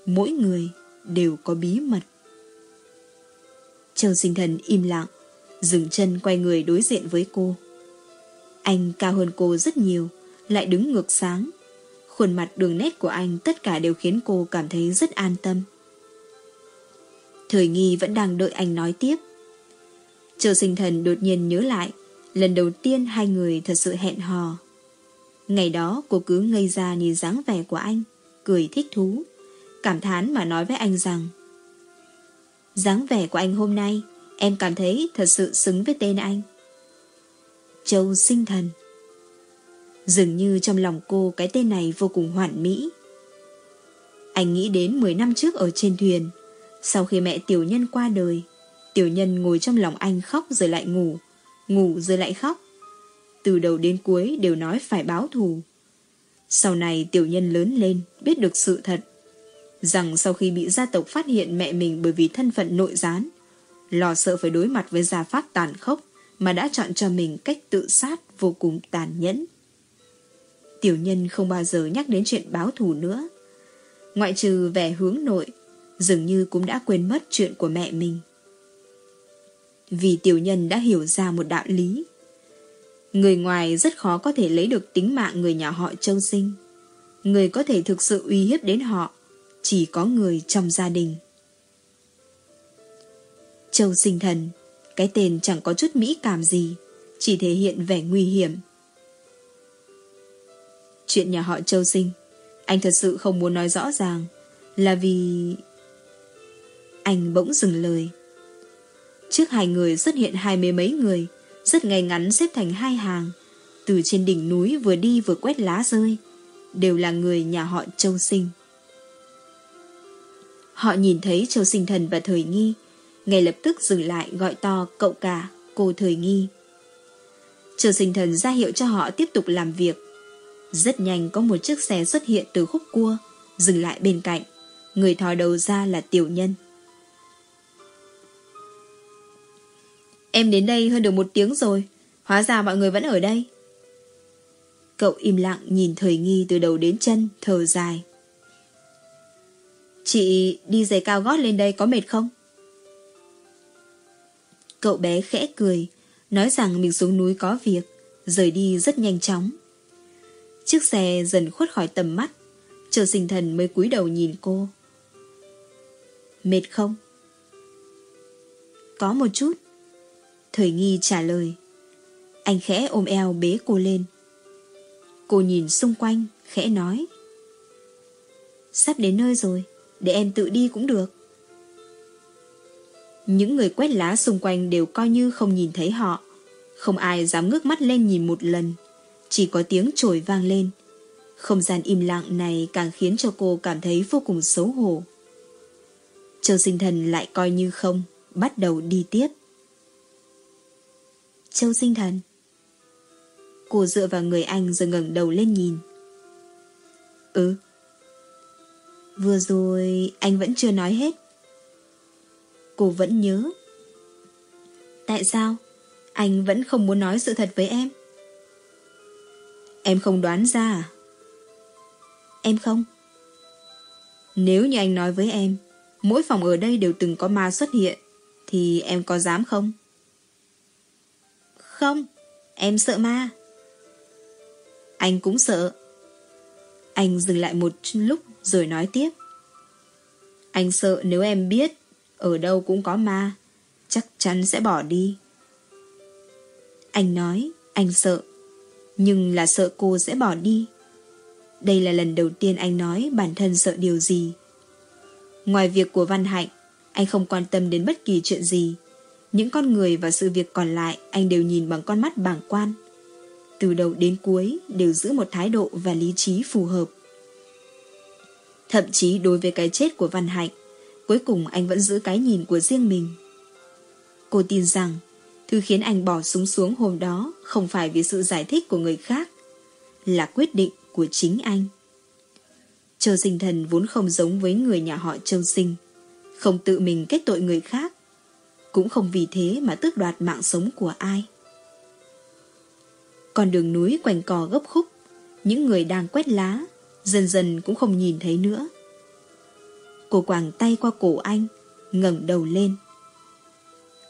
mỗi người đều có bí mật. Châu Sinh Thần im lặng, dừng chân quay người đối diện với cô. Anh cao hơn cô rất nhiều, lại đứng ngược sáng. Khuôn mặt đường nét của anh tất cả đều khiến cô cảm thấy rất an tâm. Thời nghi vẫn đang đợi anh nói tiếp. Châu sinh thần đột nhiên nhớ lại, lần đầu tiên hai người thật sự hẹn hò. Ngày đó cô cứ ngây ra nhìn dáng vẻ của anh, cười thích thú, cảm thán mà nói với anh rằng dáng vẻ của anh hôm nay em cảm thấy thật sự xứng với tên anh. Châu sinh thần Dường như trong lòng cô cái tên này vô cùng hoàn mỹ. Anh nghĩ đến 10 năm trước ở trên thuyền, sau khi mẹ tiểu nhân qua đời, tiểu nhân ngồi trong lòng anh khóc rồi lại ngủ, ngủ rồi lại khóc. Từ đầu đến cuối đều nói phải báo thù. Sau này tiểu nhân lớn lên, biết được sự thật. Rằng sau khi bị gia tộc phát hiện mẹ mình bởi vì thân phận nội gián, lo sợ phải đối mặt với gia pháp tàn khốc mà đã chọn cho mình cách tự sát vô cùng tàn nhẫn. Tiểu nhân không bao giờ nhắc đến chuyện báo thù nữa. Ngoại trừ vẻ hướng nội, dường như cũng đã quên mất chuyện của mẹ mình. Vì tiểu nhân đã hiểu ra một đạo lý. Người ngoài rất khó có thể lấy được tính mạng người nhà họ châu sinh. Người có thể thực sự uy hiếp đến họ, chỉ có người trong gia đình. Châu sinh thần, cái tên chẳng có chút mỹ cảm gì, chỉ thể hiện vẻ nguy hiểm. Chuyện nhà họ châu sinh, anh thật sự không muốn nói rõ ràng, là vì anh bỗng dừng lời. Trước hai người xuất hiện hai mươi mấy người, rất ngay ngắn xếp thành hai hàng. Từ trên đỉnh núi vừa đi vừa quét lá rơi, đều là người nhà họ Châu Sinh. Họ nhìn thấy Châu Sinh Thần và Thời Nghi, ngay lập tức dừng lại gọi to cậu cả, cô Thời Nghi. Châu Sinh Thần ra hiệu cho họ tiếp tục làm việc. Rất nhanh có một chiếc xe xuất hiện từ khúc cua, dừng lại bên cạnh. Người thò đầu ra là tiểu nhân. Em đến đây hơn được một tiếng rồi. Hóa ra mọi người vẫn ở đây. Cậu im lặng nhìn thời nghi từ đầu đến chân, Thở dài. Chị đi giày cao gót lên đây có mệt không? Cậu bé khẽ cười, Nói rằng mình xuống núi có việc, Rời đi rất nhanh chóng. Chiếc xe dần khuất khỏi tầm mắt, Chờ sinh thần mới cúi đầu nhìn cô. Mệt không? Có một chút. Thời nghi trả lời. Anh khẽ ôm eo bế cô lên. Cô nhìn xung quanh, khẽ nói. Sắp đến nơi rồi, để em tự đi cũng được. Những người quét lá xung quanh đều coi như không nhìn thấy họ. Không ai dám ngước mắt lên nhìn một lần. Chỉ có tiếng trổi vang lên. Không gian im lặng này càng khiến cho cô cảm thấy vô cùng xấu hổ. Châu sinh thần lại coi như không, bắt đầu đi tiếp. Châu sinh thần. Cô dựa vào người anh rồi ngẩng đầu lên nhìn. Ừ. Vừa rồi anh vẫn chưa nói hết. Cô vẫn nhớ. Tại sao? Anh vẫn không muốn nói sự thật với em. Em không đoán ra à? Em không. Nếu như anh nói với em, mỗi phòng ở đây đều từng có ma xuất hiện, thì em có dám không? Không, em sợ ma. Anh cũng sợ. Anh dừng lại một lúc rồi nói tiếp. Anh sợ nếu em biết ở đâu cũng có ma, chắc chắn sẽ bỏ đi. Anh nói, anh sợ, nhưng là sợ cô sẽ bỏ đi. Đây là lần đầu tiên anh nói bản thân sợ điều gì. Ngoài việc của Văn Hạnh, anh không quan tâm đến bất kỳ chuyện gì. Những con người và sự việc còn lại anh đều nhìn bằng con mắt bàng quan. Từ đầu đến cuối đều giữ một thái độ và lý trí phù hợp. Thậm chí đối với cái chết của Văn Hạnh, cuối cùng anh vẫn giữ cái nhìn của riêng mình. Cô tin rằng, thứ khiến anh bỏ súng xuống hôm đó không phải vì sự giải thích của người khác, là quyết định của chính anh. Châu sinh thần vốn không giống với người nhà họ Châu sinh, không tự mình kết tội người khác, cũng không vì thế mà tước đoạt mạng sống của ai. Còn đường núi quanh cò gấp khúc, những người đang quét lá, dần dần cũng không nhìn thấy nữa. Cô quàng tay qua cổ anh, ngẩng đầu lên.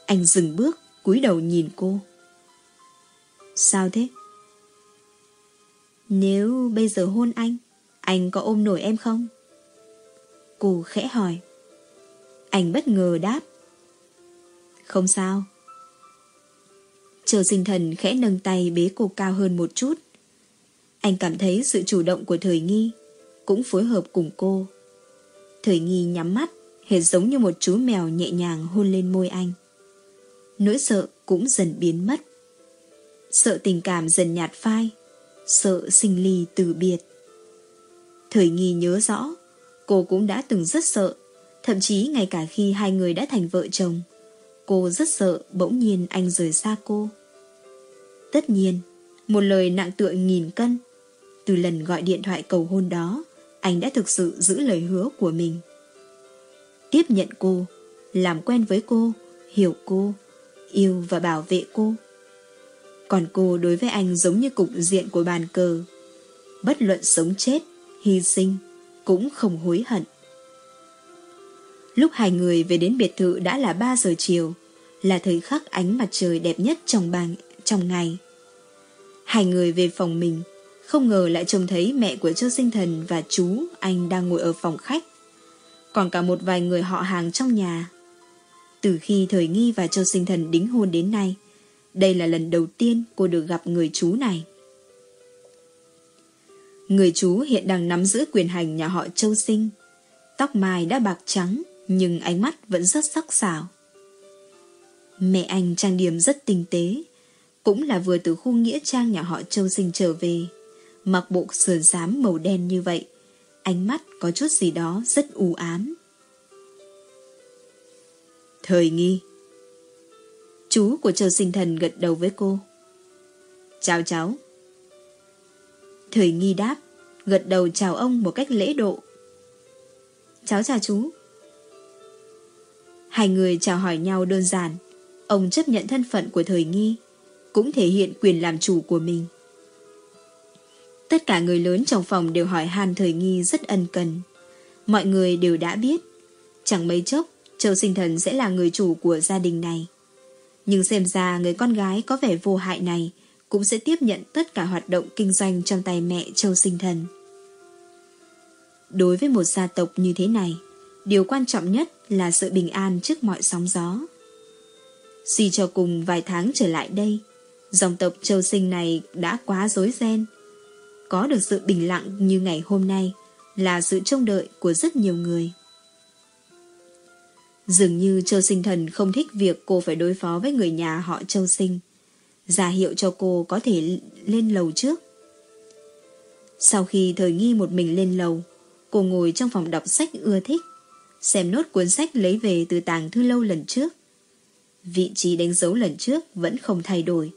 Anh dừng bước, cúi đầu nhìn cô. Sao thế? Nếu bây giờ hôn anh, anh có ôm nổi em không? Cô khẽ hỏi. Anh bất ngờ đáp. Không sao. Chờ sinh thần khẽ nâng tay bế cô cao hơn một chút. Anh cảm thấy sự chủ động của thời nghi, cũng phối hợp cùng cô. Thời nghi nhắm mắt, hệt giống như một chú mèo nhẹ nhàng hôn lên môi anh. Nỗi sợ cũng dần biến mất. Sợ tình cảm dần nhạt phai, sợ sinh ly từ biệt. Thời nghi nhớ rõ, cô cũng đã từng rất sợ, thậm chí ngay cả khi hai người đã thành vợ chồng, cô rất sợ bỗng nhiên anh rời xa cô. Tất nhiên, một lời nặng tựa nghìn cân, từ lần gọi điện thoại cầu hôn đó, anh đã thực sự giữ lời hứa của mình. Tiếp nhận cô, làm quen với cô, hiểu cô, yêu và bảo vệ cô. Còn cô đối với anh giống như cục diện của bàn cờ. Bất luận sống chết, hy sinh, cũng không hối hận. Lúc hai người về đến biệt thự đã là 3 giờ chiều, là thời khắc ánh mặt trời đẹp nhất trong bang trong ngày. Hai người về phòng mình, không ngờ lại trông thấy mẹ của Châu Sinh Thần và chú anh đang ngồi ở phòng khách. Còn cả một vài người họ hàng trong nhà. Từ khi thời nghi và Châu Sinh Thần đính hôn đến nay, đây là lần đầu tiên cô được gặp người chú này. Người chú hiện đang nắm giữ quyền hành nhà họ Châu Sinh. Tóc mai đã bạc trắng, nhưng ánh mắt vẫn rất sắc sảo. Mẹ anh trang điểm rất tinh tế, cũng là vừa từ khu nghĩa trang nhà họ Châu Sinh trở về, mặc bộ sườn xám màu đen như vậy, ánh mắt có chút gì đó rất u ám. Thời nghi Chú của Châu Sinh Thần gật đầu với cô. Chào cháu. Thời nghi đáp, gật đầu chào ông một cách lễ độ. Cháu chào chú. Hai người chào hỏi nhau đơn giản. Ông chấp nhận thân phận của thời nghi, cũng thể hiện quyền làm chủ của mình. Tất cả người lớn trong phòng đều hỏi han thời nghi rất ân cần. Mọi người đều đã biết, chẳng mấy chốc Châu Sinh Thần sẽ là người chủ của gia đình này. Nhưng xem ra người con gái có vẻ vô hại này cũng sẽ tiếp nhận tất cả hoạt động kinh doanh trong tay mẹ Châu Sinh Thần. Đối với một gia tộc như thế này, điều quan trọng nhất là sự bình an trước mọi sóng gió. Suy cho cùng vài tháng trở lại đây, dòng tộc Châu Sinh này đã quá rối ren. Có được sự bình lặng như ngày hôm nay là sự trông đợi của rất nhiều người. Dường như Châu Sinh Thần không thích việc cô phải đối phó với người nhà họ Châu Sinh. Giả hiệu cho cô có thể lên lầu trước. Sau khi thời nghi một mình lên lầu, cô ngồi trong phòng đọc sách ưa thích xem nốt cuốn sách lấy về từ tàng thư lâu lần trước. Vị trí đánh dấu lần trước vẫn không thay đổi,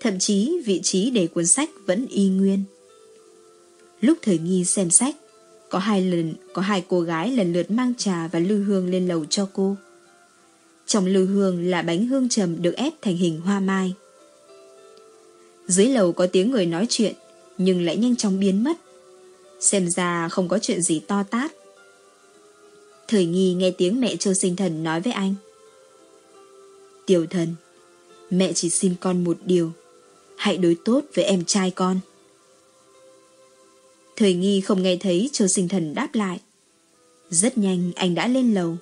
thậm chí vị trí để cuốn sách vẫn y nguyên. Lúc thời nghi xem sách, có hai lần có hai cô gái lần lượt mang trà và lư hương lên lầu cho cô. Trong lư hương là bánh hương trầm được ép thành hình hoa mai. Dưới lầu có tiếng người nói chuyện, nhưng lại nhanh chóng biến mất. Xem ra không có chuyện gì to tát. Thời nghi nghe tiếng mẹ Châu Sinh Thần nói với anh. Tiểu thần, mẹ chỉ xin con một điều. Hãy đối tốt với em trai con. Thời nghi không nghe thấy Châu Sinh Thần đáp lại. Rất nhanh anh đã lên lầu.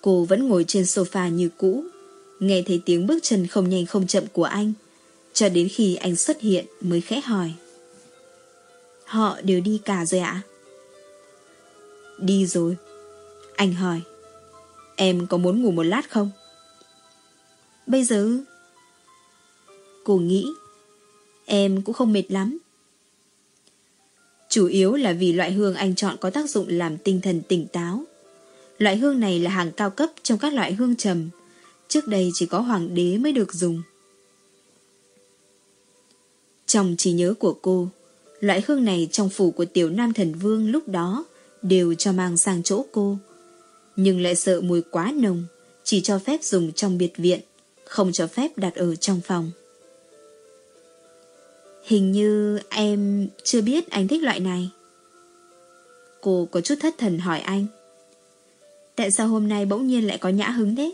Cô vẫn ngồi trên sofa như cũ, nghe thấy tiếng bước chân không nhanh không chậm của anh, cho đến khi anh xuất hiện mới khẽ hỏi. Họ đều đi cả rồi ạ? Đi rồi. Anh hỏi. Em có muốn ngủ một lát không? Bây giờ... Cô nghĩ. Em cũng không mệt lắm. Chủ yếu là vì loại hương anh chọn có tác dụng làm tinh thần tỉnh táo. Loại hương này là hàng cao cấp trong các loại hương trầm. Trước đây chỉ có hoàng đế mới được dùng. Trong trí nhớ của cô, loại hương này trong phủ của tiểu nam thần vương lúc đó đều cho mang sang chỗ cô. Nhưng lại sợ mùi quá nồng, chỉ cho phép dùng trong biệt viện, không cho phép đặt ở trong phòng. Hình như em chưa biết anh thích loại này. Cô có chút thất thần hỏi anh. Tại sao hôm nay bỗng nhiên lại có nhã hứng thế?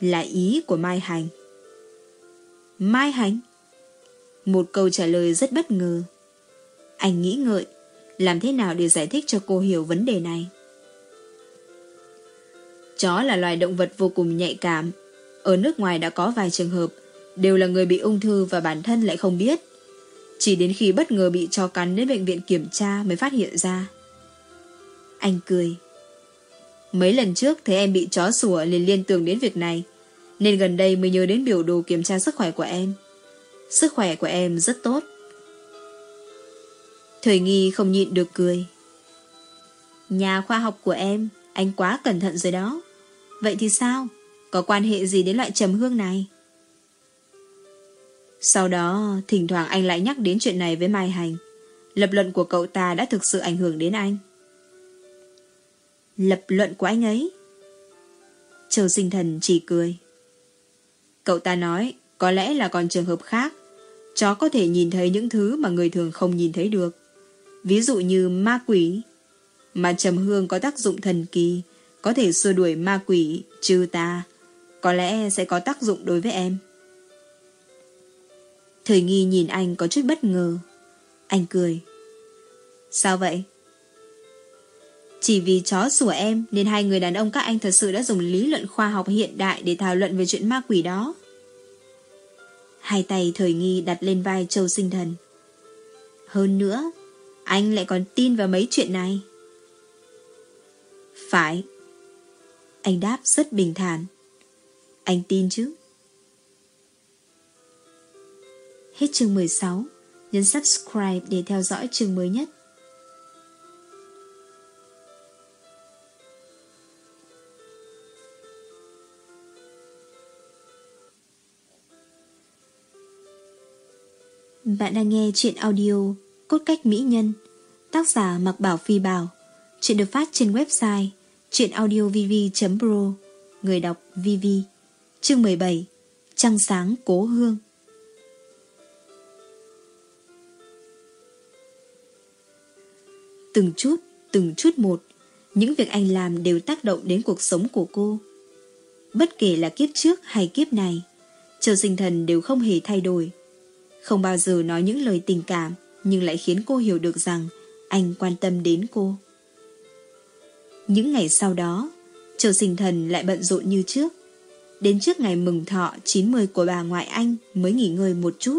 Là ý của Mai Hành. Mai Hành? Một câu trả lời rất bất ngờ. Anh nghĩ ngợi, làm thế nào để giải thích cho cô hiểu vấn đề này? Chó là loài động vật vô cùng nhạy cảm. Ở nước ngoài đã có vài trường hợp, đều là người bị ung thư và bản thân lại không biết. Chỉ đến khi bất ngờ bị chó cắn đến bệnh viện kiểm tra mới phát hiện ra. Anh cười. Mấy lần trước thấy em bị chó sủa liền liên tưởng đến việc này, nên gần đây mới nhớ đến biểu đồ kiểm tra sức khỏe của em. Sức khỏe của em rất tốt. Thời nghi không nhịn được cười. Nhà khoa học của em, anh quá cẩn thận rồi đó. Vậy thì sao? Có quan hệ gì đến loại trầm hương này? Sau đó, thỉnh thoảng anh lại nhắc đến chuyện này với Mai Hành. Lập luận của cậu ta đã thực sự ảnh hưởng đến anh. Lập luận của anh ấy? Châu sinh thần chỉ cười. Cậu ta nói, có lẽ là còn trường hợp khác. Chó có thể nhìn thấy những thứ mà người thường không nhìn thấy được. Ví dụ như ma quỷ. Mà trầm hương có tác dụng thần kỳ, có thể xua đuổi ma quỷ, trừ ta. Có lẽ sẽ có tác dụng đối với em. Thời nghi nhìn anh có chút bất ngờ. Anh cười. Sao vậy? Chỉ vì chó sủa em nên hai người đàn ông các anh thật sự đã dùng lý luận khoa học hiện đại để thảo luận về chuyện ma quỷ đó. Hai tay thời nghi đặt lên vai châu sinh thần. Hơn nữa, anh lại còn tin vào mấy chuyện này. Phải. Anh đáp rất bình thản. Anh tin chứ? Hết chương 16. Nhấn subscribe để theo dõi chương mới nhất. Bạn đang nghe chuyện audio Cốt cách mỹ nhân. Tác giả Mặc Bảo Phi Bảo. Chuyện được phát trên website chuyenaudiovv.pro Người đọc VV Chương 17 Trăng sáng cố hương. Từng chút, từng chút một Những việc anh làm đều tác động đến cuộc sống của cô. Bất kể là kiếp trước hay kiếp này Châu sinh thần đều không hề thay đổi. Không bao giờ nói những lời tình cảm nhưng lại khiến cô hiểu được rằng Anh quan tâm đến cô. Những ngày sau đó, Châu sinh thần lại bận rộn như trước. Đến trước ngày mừng thọ 90 của bà ngoại anh Mới nghỉ ngơi một chút,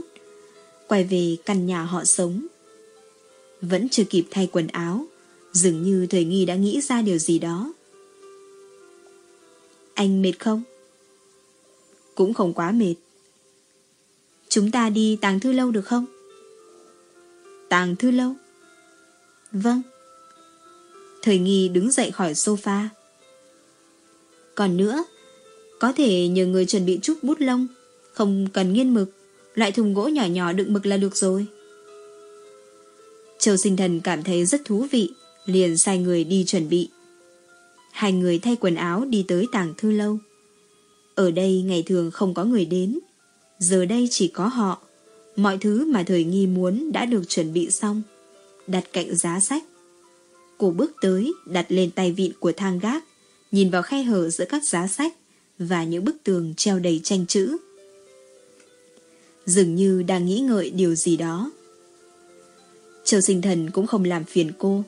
Quay về căn nhà họ sống. Vẫn chưa kịp thay quần áo, Dường như thời nghi đã nghĩ ra điều gì đó. Anh mệt không? Cũng không quá mệt. Chúng ta đi tàng thư lâu được không? Tàng thư lâu? Vâng. Thời nghi đứng dậy khỏi sofa. Còn nữa, có thể nhờ người chuẩn bị chút bút lông, không cần nghiên mực, loại thùng gỗ nhỏ nhỏ đựng mực là được rồi. Châu sinh thần cảm thấy rất thú vị, liền sai người đi chuẩn bị. Hai người thay quần áo đi tới tàng thư lâu. Ở đây ngày thường không có người đến, giờ đây chỉ có họ. Mọi thứ mà thời nghi muốn đã được chuẩn bị xong, đặt cạnh giá sách. Cô bước tới, đặt lên tay vịn của thang gác, nhìn vào khe hở giữa các giá sách và những bức tường treo đầy tranh chữ. Dường như đang nghĩ ngợi điều gì đó. Châu sinh thần cũng không làm phiền cô.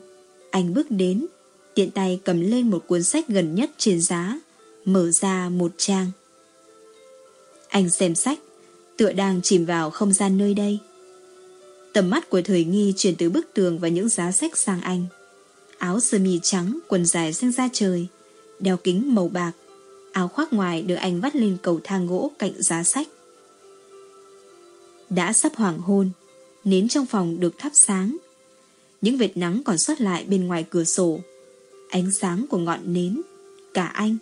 Anh bước đến, tiện tay cầm lên một cuốn sách gần nhất trên giá, mở ra một trang. Anh xem sách, tựa đang chìm vào không gian nơi đây. Tầm mắt của thời nghi chuyển từ bức tường và những giá sách sang anh. Áo sơ mi trắng, quần dài xanh da trời, đeo kính màu bạc, áo khoác ngoài được anh vắt lên cầu thang gỗ cạnh giá sách. Đã sắp hoàng hôn, nến trong phòng được thắp sáng. Những vệt nắng còn sót lại bên ngoài cửa sổ. Ánh sáng của ngọn nến, cả anh.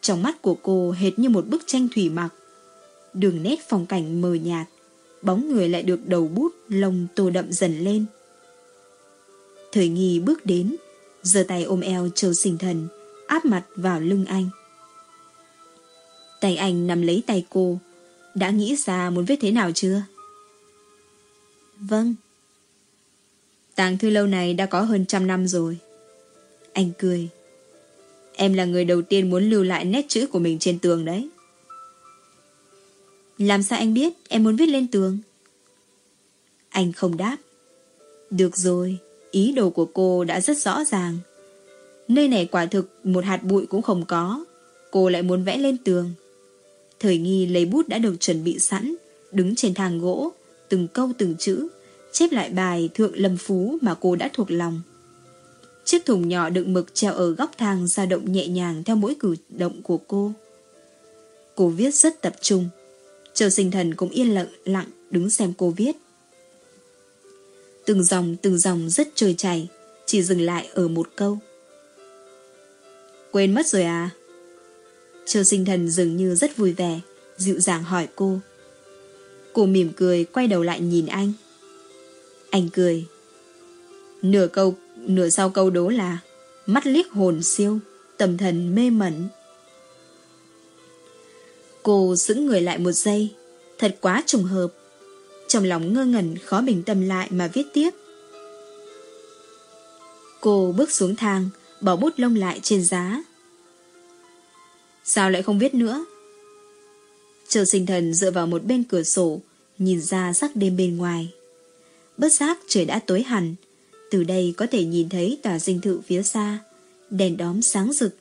Trong mắt của cô hệt như một bức tranh thủy mặc. Đường nét phong cảnh mờ nhạt, bóng người lại được đầu bút lông tô đậm dần lên. Thời nghi bước đến, giơ tay ôm eo châu sinh thần, áp mặt vào lưng anh. Tay anh nằm lấy tay cô, đã nghĩ ra muốn viết thế nào chưa? Vâng. Tàng thư lâu này đã có hơn trăm năm rồi. Anh cười. Em là người đầu tiên muốn lưu lại nét chữ của mình trên tường đấy. Làm sao anh biết em muốn viết lên tường? Anh không đáp. Được rồi, ý đồ của cô đã rất rõ ràng. Nơi này quả thực một hạt bụi cũng không có. Cô lại muốn vẽ lên tường. Thời nghi lấy bút đã được chuẩn bị sẵn, đứng trên thang gỗ, từng câu từng chữ, chép lại bài Thượng Lâm Phú mà cô đã thuộc lòng. Chiếc thùng nhỏ đựng mực treo ở góc thang dao động nhẹ nhàng theo mỗi cử động của cô. Cô viết rất tập trung. Châu sinh thần cũng yên lặng lặng đứng xem cô viết. Từng dòng từng dòng rất trôi chảy, chỉ dừng lại ở một câu. Quên mất rồi à? Châu sinh thần dường như rất vui vẻ, dịu dàng hỏi cô. Cô mỉm cười quay đầu lại nhìn anh. Anh cười. Nửa câu, nửa sau câu đố là mắt liếc hồn siêu, tâm thần mê mẩn. Cô giữ người lại một giây, thật quá trùng hợp. Trong lòng ngơ ngẩn khó bình tâm lại mà viết tiếp. Cô bước xuống thang, bỏ bút lông lại trên giá. Sao lại không viết nữa? Châu sinh thần dựa vào một bên cửa sổ, nhìn ra sắc đêm bên ngoài. Bất giác trời đã tối hẳn, từ đây có thể nhìn thấy tòa dinh thự phía xa, đèn đóm sáng rực,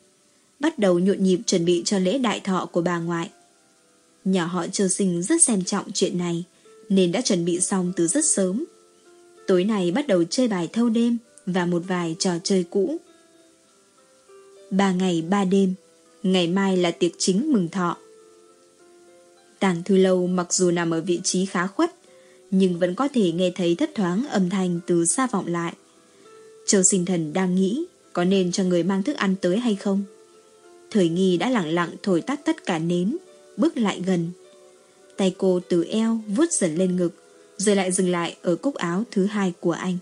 bắt đầu nhộn nhịp chuẩn bị cho lễ đại thọ của bà ngoại. Nhà họ Châu Sinh rất xem trọng chuyện này, nên đã chuẩn bị xong từ rất sớm. Tối nay bắt đầu chơi bài thâu đêm và một vài trò chơi cũ. Ba ngày ba đêm, ngày mai là tiệc chính mừng thọ. Tàng thư lâu mặc dù nằm ở vị trí khá khuất, nhưng vẫn có thể nghe thấy thất thoáng âm thanh từ xa vọng lại. Châu sinh thần đang nghĩ có nên cho người mang thức ăn tới hay không. Thời nghi đã lặng lặng thổi tắt tất cả nến, bước lại gần. Tay cô từ eo vuốt dần lên ngực, rồi lại dừng lại ở cúc áo thứ hai của anh.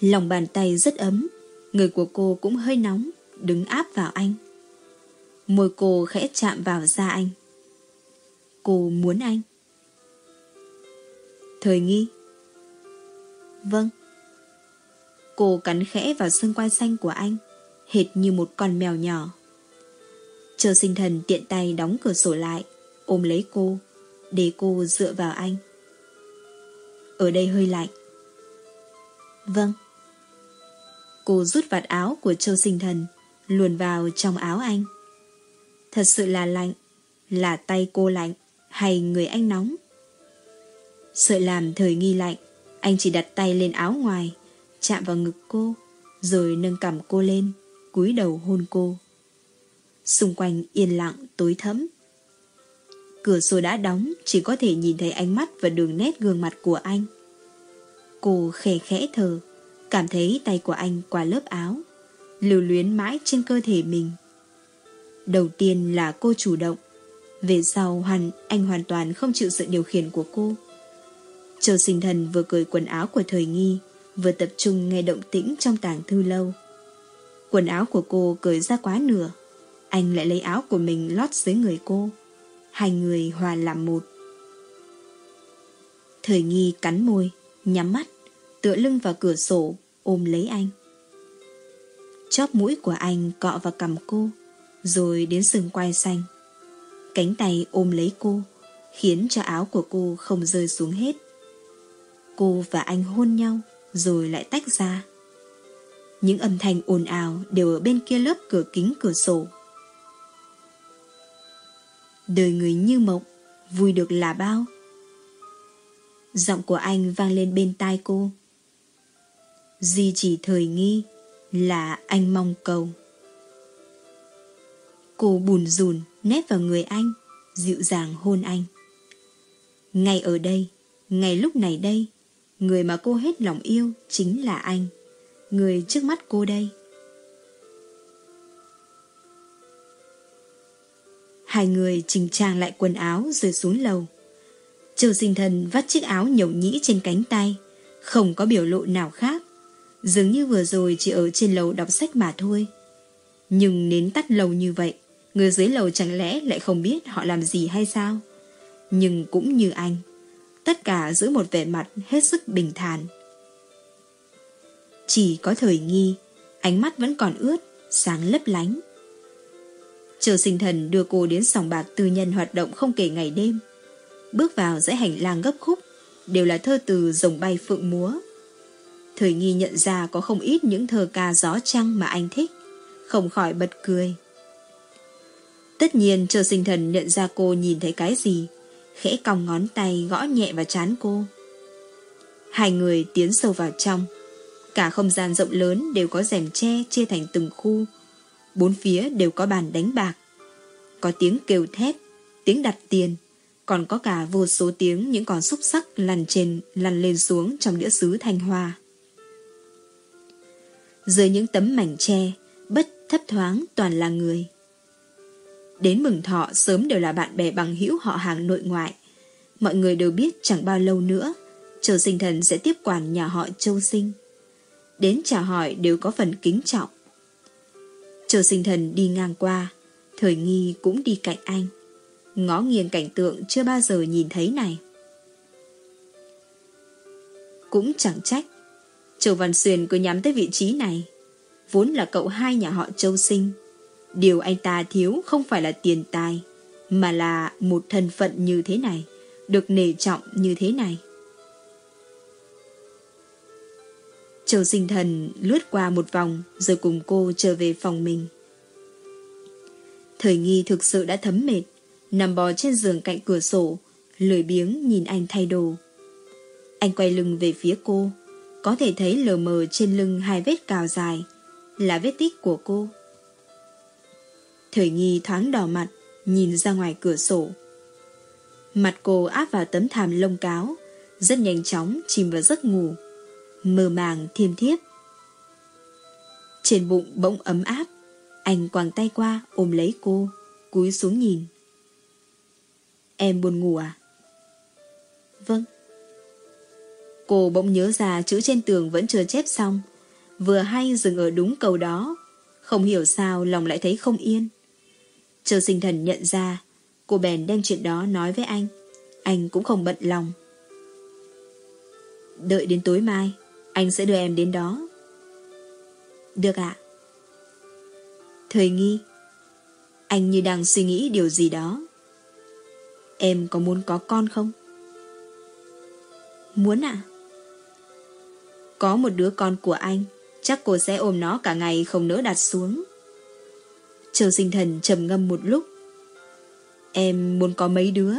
Lòng bàn tay rất ấm, người của cô cũng hơi nóng, đứng áp vào anh. Môi cô khẽ chạm vào da anh. Cô muốn anh. Thời nghi. Vâng. Cô cắn khẽ vào xương quai xanh của anh, hệt như một con mèo nhỏ. Chờ sinh thần tiện tay đóng cửa sổ lại, ôm lấy cô, để cô dựa vào anh. Ở đây hơi lạnh. Vâng. Cô rút vạt áo của Châu Sinh Thần, luồn vào trong áo anh. Thật sự là lạnh, là tay cô lạnh, hay người anh nóng. Sợ làm thời nghi lạnh, anh chỉ đặt tay lên áo ngoài, chạm vào ngực cô, rồi nâng cầm cô lên, cúi đầu hôn cô. Xung quanh yên lặng, tối thẫm. Cửa sổ đã đóng, chỉ có thể nhìn thấy ánh mắt và đường nét gương mặt của anh. Cô khẽ khẽ thở, Cảm thấy tay của anh qua lớp áo, lưu luyến mãi trên cơ thể mình. Đầu tiên là cô chủ động, về sau hoàn, anh hoàn toàn không chịu sự điều khiển của cô. Châu sinh thần vừa cởi quần áo của thời nghi, vừa tập trung nghe động tĩnh trong tàng thư lâu. Quần áo của cô cởi ra quá nửa, anh lại lấy áo của mình lót dưới người cô. Hai người hòa làm một. Thời nghi cắn môi, nhắm mắt, tựa lưng vào cửa sổ, ôm lấy anh. Chóp mũi của anh cọ vào cầm cô, rồi đến sừng quai xanh. Cánh tay ôm lấy cô, khiến cho áo của cô không rơi xuống hết. Cô và anh hôn nhau, rồi lại tách ra. Những âm thanh ồn ào đều ở bên kia lớp cửa kính cửa sổ. Đời người như mộng, vui được là bao. Giọng của anh vang lên bên tai cô. Di chỉ thời nghi là anh mong cầu. Cô bùn rùn nép vào người anh, dịu dàng hôn anh. Ngay ở đây, ngay lúc này đây, người mà cô hết lòng yêu chính là anh, người trước mắt cô đây. Hai người chỉnh trang lại quần áo rồi xuống lầu. Châu sinh thần vắt chiếc áo nhậu nhĩ trên cánh tay, không có biểu lộ nào khác. Dường như vừa rồi chỉ ở trên lầu đọc sách mà thôi. Nhưng nến tắt lầu như vậy, người dưới lầu chẳng lẽ lại không biết họ làm gì hay sao? Nhưng cũng như anh, tất cả giữ một vẻ mặt hết sức bình thản. Chỉ có thời nghi, ánh mắt vẫn còn ướt, sáng lấp lánh. Chờ sinh thần đưa cô đến sòng bạc tư nhân hoạt động không kể ngày đêm. Bước vào dãy hành lang gấp khúc, đều là thơ từ rồng bay phượng múa. Thời nghi nhận ra có không ít những thơ ca gió trăng mà anh thích, không khỏi bật cười. Tất nhiên chờ sinh thần nhận ra cô nhìn thấy cái gì, khẽ còng ngón tay gõ nhẹ vào chán cô. Hai người tiến sâu vào trong. Cả không gian rộng lớn đều có rèm tre chia thành từng khu. Bốn phía đều có bàn đánh bạc. Có tiếng kêu thét, tiếng đặt tiền, còn có cả vô số tiếng những con xúc sắc lăn trên, lăn lên xuống trong đĩa sứ thanh hoa. Dưới những tấm mảnh tre, bất thấp thoáng toàn là người. Đến mừng thọ sớm đều là bạn bè bằng hữu họ hàng nội ngoại. Mọi người đều biết chẳng bao lâu nữa, Châu Sinh Thần sẽ tiếp quản nhà họ Châu Sinh. Đến chào hỏi đều có phần kính trọng. Châu Sinh Thần đi ngang qua, thời nghi cũng đi cạnh anh. Ngó nghiêng cảnh tượng chưa bao giờ nhìn thấy này. Cũng chẳng trách, Châu Văn Xuyên cứ nhắm tới vị trí này. Vốn là cậu hai nhà họ Châu Sinh Điều anh ta thiếu không phải là tiền tài, mà là một thân phận như thế này, được nể trọng như thế này. Châu sinh thần lướt qua một vòng rồi cùng cô trở về phòng mình. Thời nghi thực sự đã thấm mệt, nằm bò trên giường cạnh cửa sổ, lười biếng nhìn anh thay đồ. Anh quay lưng về phía cô, có thể thấy lờ mờ trên lưng hai vết cào dài, là vết tích của cô. Thời nghi thoáng đỏ mặt, nhìn ra ngoài cửa sổ. Mặt cô áp vào tấm thảm lông cáo, rất nhanh chóng chìm vào giấc ngủ, mơ màng thiêm thiếp. Trên bụng bỗng ấm áp, anh quàng tay qua ôm lấy cô, cúi xuống nhìn. Em buồn ngủ à? Vâng. Cô bỗng nhớ ra chữ trên tường vẫn chưa chép xong, vừa hay dừng ở đúng câu đó, không hiểu sao lòng lại thấy không yên. Chờ sinh thần nhận ra, cô bèn đem chuyện đó nói với anh. Anh cũng không bận lòng. Đợi đến tối mai, anh sẽ đưa em đến đó. Được ạ. Thời nghi, anh như đang suy nghĩ điều gì đó. Em có muốn có con không? Muốn ạ. Có một đứa con của anh, chắc cô sẽ ôm nó cả ngày không nỡ đặt xuống. Châu sinh thần trầm ngâm một lúc. Em muốn có mấy đứa?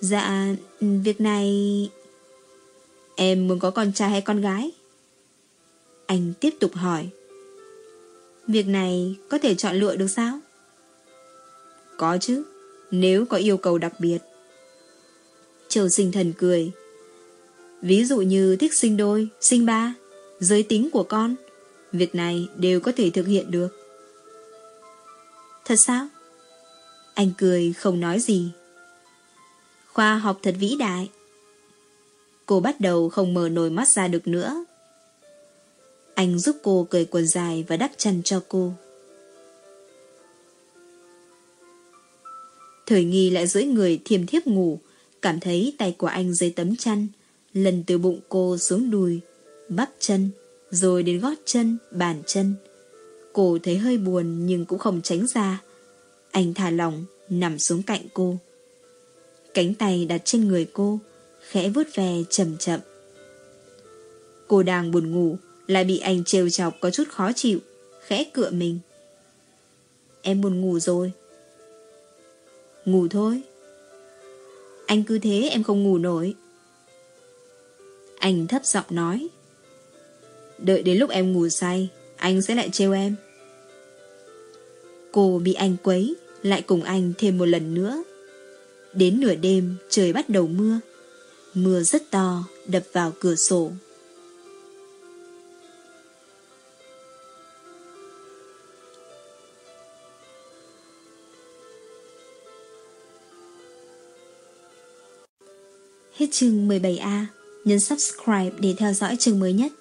Dạ, việc này... Em muốn có con trai hay con gái? Anh tiếp tục hỏi. Việc này có thể chọn lựa được sao? Có chứ, nếu có yêu cầu đặc biệt. Châu sinh thần cười. Ví dụ như thích sinh đôi, sinh ba, giới tính của con, việc này đều có thể thực hiện được. Thật sao? Anh cười không nói gì. Khoa học thật vĩ đại. Cô bắt đầu không mở nồi mắt ra được nữa. Anh giúp cô cởi quần dài và đắp chăn cho cô. Thời nghi lại dưới người thiềm thiếp ngủ, cảm thấy tay của anh dưới tấm chăn, lần từ bụng cô xuống đùi, bắp chân, rồi đến gót chân, bàn chân. Cô thấy hơi buồn nhưng cũng không tránh ra. Anh thả lỏng, nằm xuống cạnh cô. Cánh tay đặt trên người cô, khẽ vuốt ve chậm chậm. Cô đang buồn ngủ, lại bị anh trêu chọc có chút khó chịu, khẽ cựa mình. Em buồn ngủ rồi. Ngủ thôi. Anh cứ thế em không ngủ nổi. Anh thấp giọng nói. Đợi đến lúc em ngủ say, anh sẽ lại trêu em. Cô bị anh quấy, lại cùng anh thêm một lần nữa. Đến nửa đêm, trời bắt đầu mưa. Mưa rất to, đập vào cửa sổ. Hết chương 17A, nhấn subscribe để theo dõi chương mới nhất.